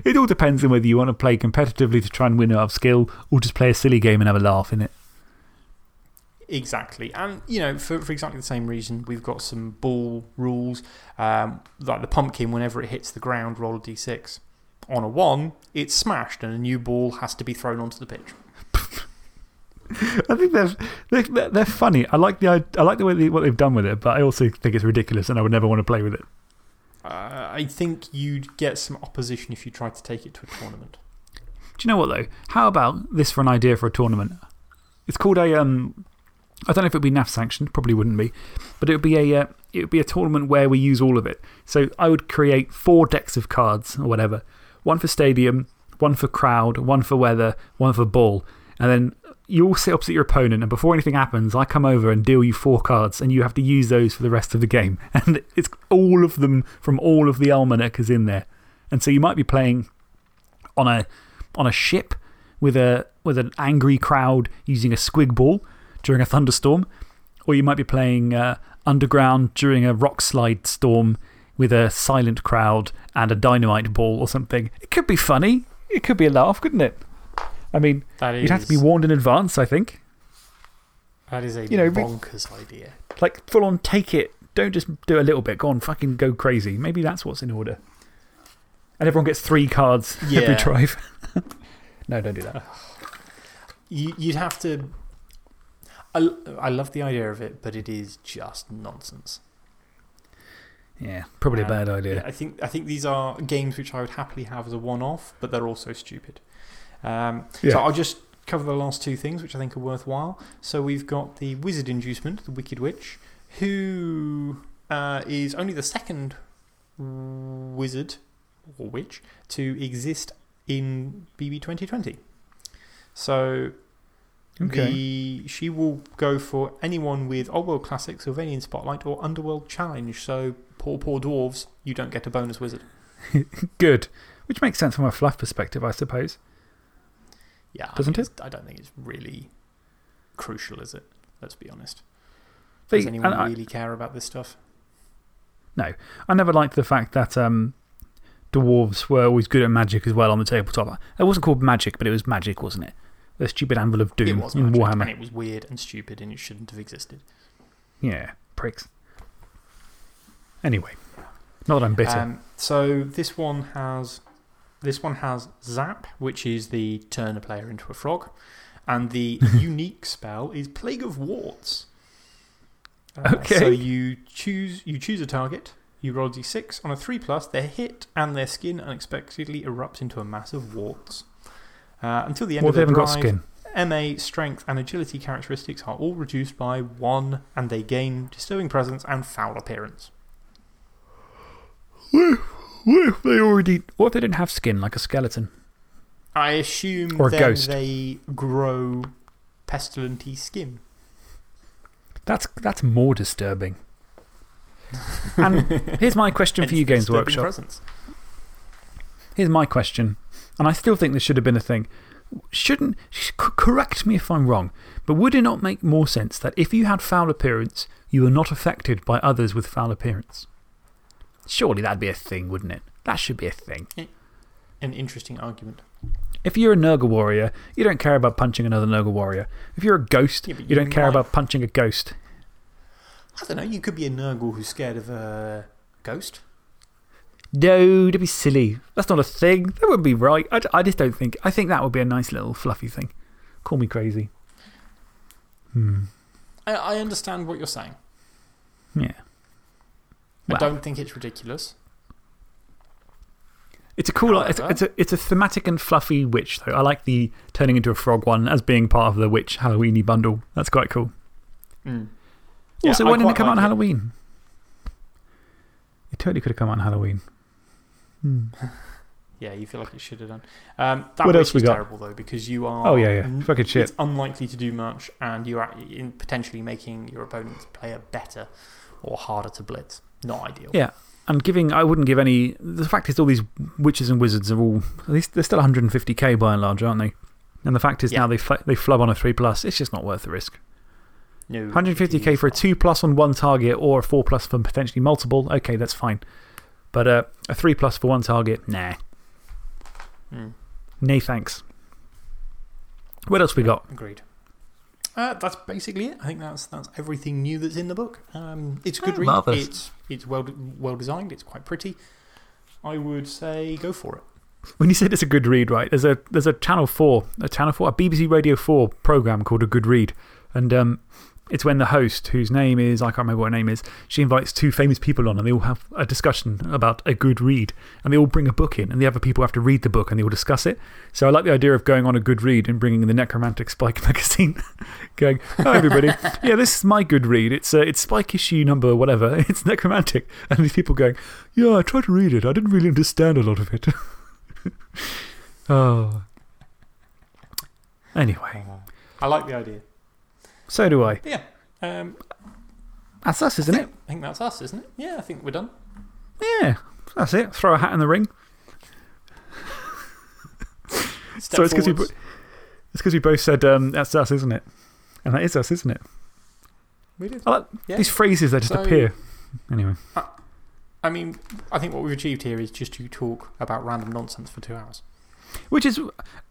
It all depends on whether you want to play competitively to try and win out of skill or just play a silly game and have a laugh in it. Exactly. And, you know, for, for exactly the same reason, we've got some ball rules. Um, like the pumpkin, whenever it hits the ground, roll a d6. On a 1, it's smashed and a new ball has to be thrown onto the pitch. I think they're, they're, they're funny. I like, the, I like the way they, what they've done with it, but I also think it's ridiculous and I would never want to play with it. Uh, I think you'd get some opposition if you tried to take it to a tournament. Do you know what, though? How about this for an idea for a tournament? It's called a. Um, I don't know if it would be NAF sanctioned, probably wouldn't be. But it would be, a, uh, it would be a tournament where we use all of it. So I would create four decks of cards or whatever one for stadium, one for crowd, one for weather, one for ball. And then you all sit opposite your opponent, and before anything happens, I come over and deal you four cards, and you have to use those for the rest of the game. And it's all of them from all of the almanac is in there. And so you might be playing on a, on a ship with, a, with an angry crowd using a squig ball during a thunderstorm, or you might be playing uh, underground during a rock slide storm with a silent crowd and a dynamite ball or something. It could be funny. It could be a laugh, couldn't it? I mean, That you'd have to be warned in advance, I think. That is a You know, bonkers idea. Like, full on take it. Don't just do a little bit. Go on, fucking go crazy. Maybe that's what's in order. And everyone gets three cards every Yeah. drive. no, don't do that. You, you'd have to. I, I love the idea of it, but it is just nonsense. Yeah, probably a bad idea. Yeah, I, think, I think these are games which I would happily have as a one off, but they're also stupid. Um, Yeah. So I'll just cover the last two things which I think are worthwhile. So we've got the Wizard Inducement, the Wicked Witch, who uh, is only the second wizard or witch to exist in BB 2020. So Okay. The, she will go for anyone with Old World Classic, Sylvanian Spotlight, or Underworld Challenge. So, poor, poor dwarves, you don't get a bonus wizard. Good. Which makes sense from a fluff perspective, I suppose. Yeah. I Doesn't mean, it? I don't think it's really crucial, is it? Let's be honest. Does anyone I- really care about this stuff? No. I never liked the fact that um, dwarves were always good at magic as well on the tabletop. It wasn't called magic, but it was magic, wasn't it? The stupid Anvil of Doom in Warhammer. and it was weird and stupid, and it shouldn't have existed. Yeah, pricks. Anyway, not that I'm bitter. Um, so this one has this one has Zap, which is the turn a player into a frog, and the unique spell is Plague of Warts. Uh, Okay. So you choose you choose a target. You roll d6 on a three plus. they're hit, and their skin unexpectedly erupts into a mass of warts. Uh, until the end of if they their haven't drive, got skin? MA, strength, and agility characteristics are all reduced by one, and they gain disturbing presence and foul appearance. What if they already. What if they didn't have skin, like a skeleton? I assume Or a ghost. they grow pestilenty skin. That's, that's more disturbing. and here's my question for you, Games Workshop. presence. Here's my question, and I still think this should have been a thing. Shouldn't. Correct me if I'm wrong, but would it not make more sense that if you had foul appearance, you were not affected by others with foul appearance? Surely that'd be a thing, wouldn't it? That should be a thing. An interesting argument. If you're a Nurgle warrior, you don't care about punching another Nurgle warrior. If you're a ghost, Yeah, you you don't care about punching a ghost. I don't know, you could be a Nurgle who's scared of a ghost. No, don't be silly. That's not a thing. That wouldn't be right. I, I just don't think. I think that would be a nice little fluffy thing. Call me crazy. Hmm. I, I understand what you're saying. Yeah. I don't think it's ridiculous. It's a cool, it's, However- it's, a, it's a thematic and fluffy witch, though. I like the turning into a frog one as being part of the witch Halloweeny bundle. That's quite cool. Mm. Also, Yeah, I why didn't it come out on it. Halloween? It totally could have come out on Halloween. Hmm. Yeah, you feel like it should have done. Um, that What else we got? terrible, though, because you are. Oh, yeah, yeah. Fucking shit. It's unlikely to do much, and you are in potentially making your opponent's player better or harder to blitz. Not ideal. Yeah. And giving, I wouldn't give any. The fact is, all these witches and wizards are all. At least they're still 150k by and large, aren't they? And the fact is, Yeah. now they, they flub on a 3 plus. It's just not worth the risk. No, 150k it for a 2 plus on one target or a 4 plus for potentially multiple. Okay, that's fine. But uh, a 3 plus for one target, nah. not. Mm. Nay, thanks. What else we got? Agreed. Uh, that's basically it. I think that's, that's everything new that's in the book. Um, it's a good Oh, read. marvellous. It's, it's well, well designed. It's quite pretty. I would say go for it. When you said it's a good read, right? There's a, there's a Channel 4, a Channel 4, a BBC Radio 4 program called A Good Read. And um, it's when the host, whose name is, I can't remember what her name is, she invites two famous people on and they all have a discussion about a good read. And they all bring a book in and the other people have to read the book and they all discuss it. So I like the idea of going on a good read and bringing the Necromantic Spike magazine. going, hi everybody. yeah, this is my good read. It's, uh, it's Spike issue number whatever. It's Necromantic. And these people going, yeah, I tried to read it. I didn't really understand a lot of it. oh. Anyway, I like the idea. So do I. But yeah. Um, That's us, isn't I it? I think that's us, isn't it? Yeah, I think we're done. Yeah, that's it. Throw a hat in the ring. So it's because we, it's we both said um, that's us, isn't it? And that is us, isn't it? We did. Like Yeah. these phrases that just So- appear. Anyway, I mean, I think what we've achieved here is just to talk about random nonsense for two hours. which is,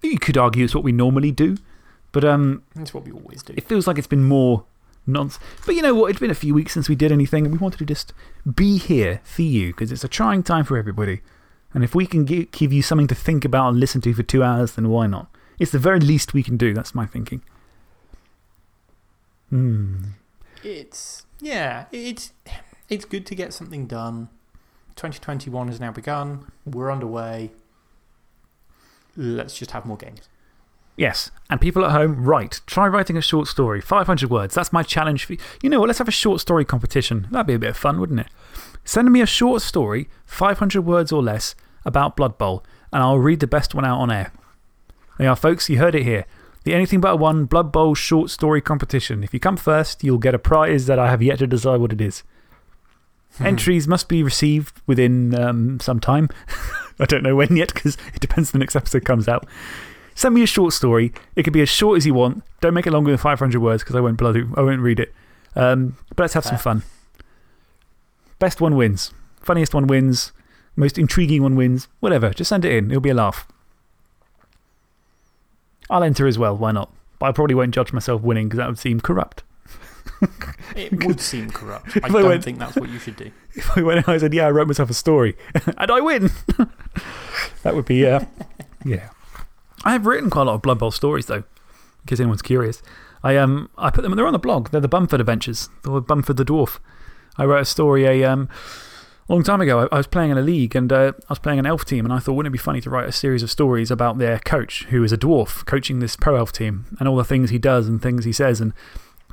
you could argue, it's what we normally do. But um, That's what we always do. it feels like it's been more nonsense. But you know what? It's been a few weeks since we did anything, and we wanted to just be here for you because it's a trying time for everybody. And if we can gi- give you something to think about and listen to for two hours, then why not? It's the very least we can do. That's my thinking. Hmm. It's, yeah, it's, it's good to get something done. 2021 has now begun. We're underway. Let's just have more games. Yes. And people at home, write. Try writing a short story. 500 words. That's my challenge for you. You know what? Let's have a short story competition. That'd be a bit of fun, wouldn't it? Send me a short story, 500 words or less, about Blood Bowl, and I'll read the best one out on air. There you are, folks. You heard it here. the Anything But One Blood Bowl short story competition. If you come first, you'll get a prize that I have yet to decide what it is. Entries must be received within um, some time. I don't know when yet because it depends when the next episode comes out. Send me a short story. It could be as short as you want. Don't make it longer than 500 words because I won't, bloody, I won't read it. Um, but let's have some fun. Best one wins. Funniest one wins. Most intriguing one wins. Whatever. Just send it in. It'll be a laugh. I'll enter as well. Why not? But I probably won't judge myself winning because that would seem corrupt. It would seem corrupt. I I don't went- think that's what you should do. If I went and I said, Yeah, I wrote myself a story and I win, that would be, uh, yeah. I have written quite a lot of Blood Bowl stories, though, in case anyone's curious. I, um, I put them, they're on the blog. They're the Bumford Adventures, or Bumford the Dwarf. I wrote a story a um, long time ago. I, I was playing in a league and uh, I was playing an elf team, and I thought, wouldn't it be funny to write a series of stories about their coach, who is a dwarf, coaching this pro elf team, and all the things he does and things he says. And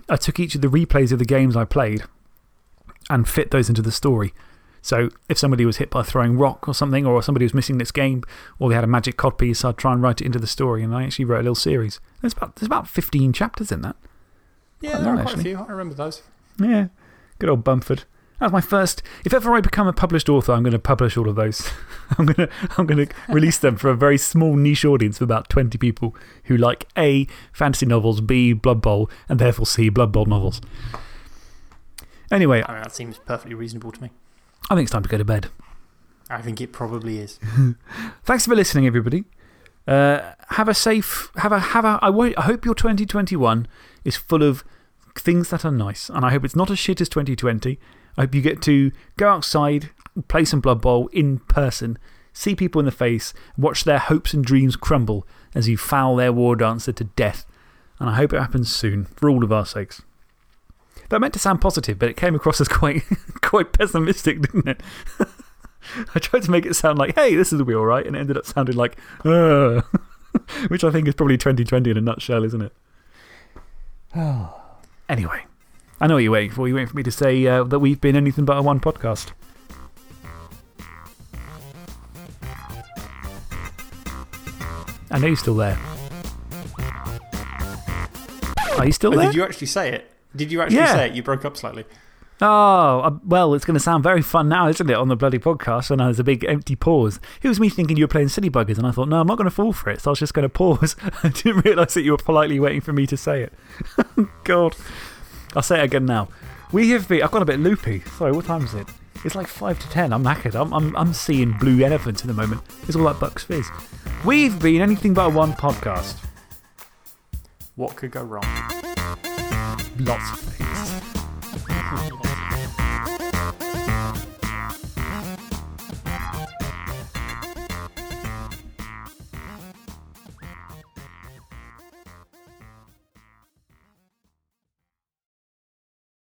I took each of the replays of the games I played and fit those into the story. So if somebody was hit by a throwing rock or something, or somebody was missing this game, or they had a magic codpiece, I'd try and write it into the story. And I actually wrote a little series. There's about, there's about 15 chapters in that. Yeah, Quite there are long, quite a few. I remember those. Yeah. Good old Bumford. That was my first. If ever I become a published author, I'm going to publish all of those. I'm going to I'm going to release them for a very small niche audience of about 20 people who like A, fantasy novels, B, Blood Bowl, and therefore C, Blood Bowl novels. Anyway, I mean, that seems perfectly reasonable to me. I think it's time to go to bed. I think it probably is. Thanks for listening, everybody. Uh, have a safe, have a, have a, I, I hope your 2021 is full of things that are nice. And I hope it's not as shit as 2020. I hope you get to go outside, play some Blood Bowl in person, see people in the face, watch their hopes and dreams crumble as you foul their war dancer to death. And I hope it happens soon, for all of our sakes. That meant to sound positive, but it came across as quite, quite pessimistic, didn't it? I tried to make it sound like, hey, this is will be all right, and it ended up sounding like, uh, which I think is probably 2020 in a nutshell, isn't it? anyway, I know what you're waiting for. You're waiting for me to say uh, that we've been anything but a one podcast. I know you're still there. Are you still Oh, there? did you actually say it? Did you actually Yeah. say it? You broke up slightly. Oh, uh, well, it's going to sound very fun now, isn't it, on the bloody podcast? And there's a big empty pause. It was me thinking you were playing City Buggers, and I thought, no, I'm not going to fall for it. So I was just going to pause. I didn't realise that you were politely waiting for me to say it. God. I'll say it again now. We have been. I've got a bit loopy. Sorry, what time is it? It's like 5 to 10. I'm knackered. I'm, I'm, I'm seeing blue elephants at the moment. It's all that Bucks Fizz. We've been anything but one podcast. What could go wrong? Lots of things.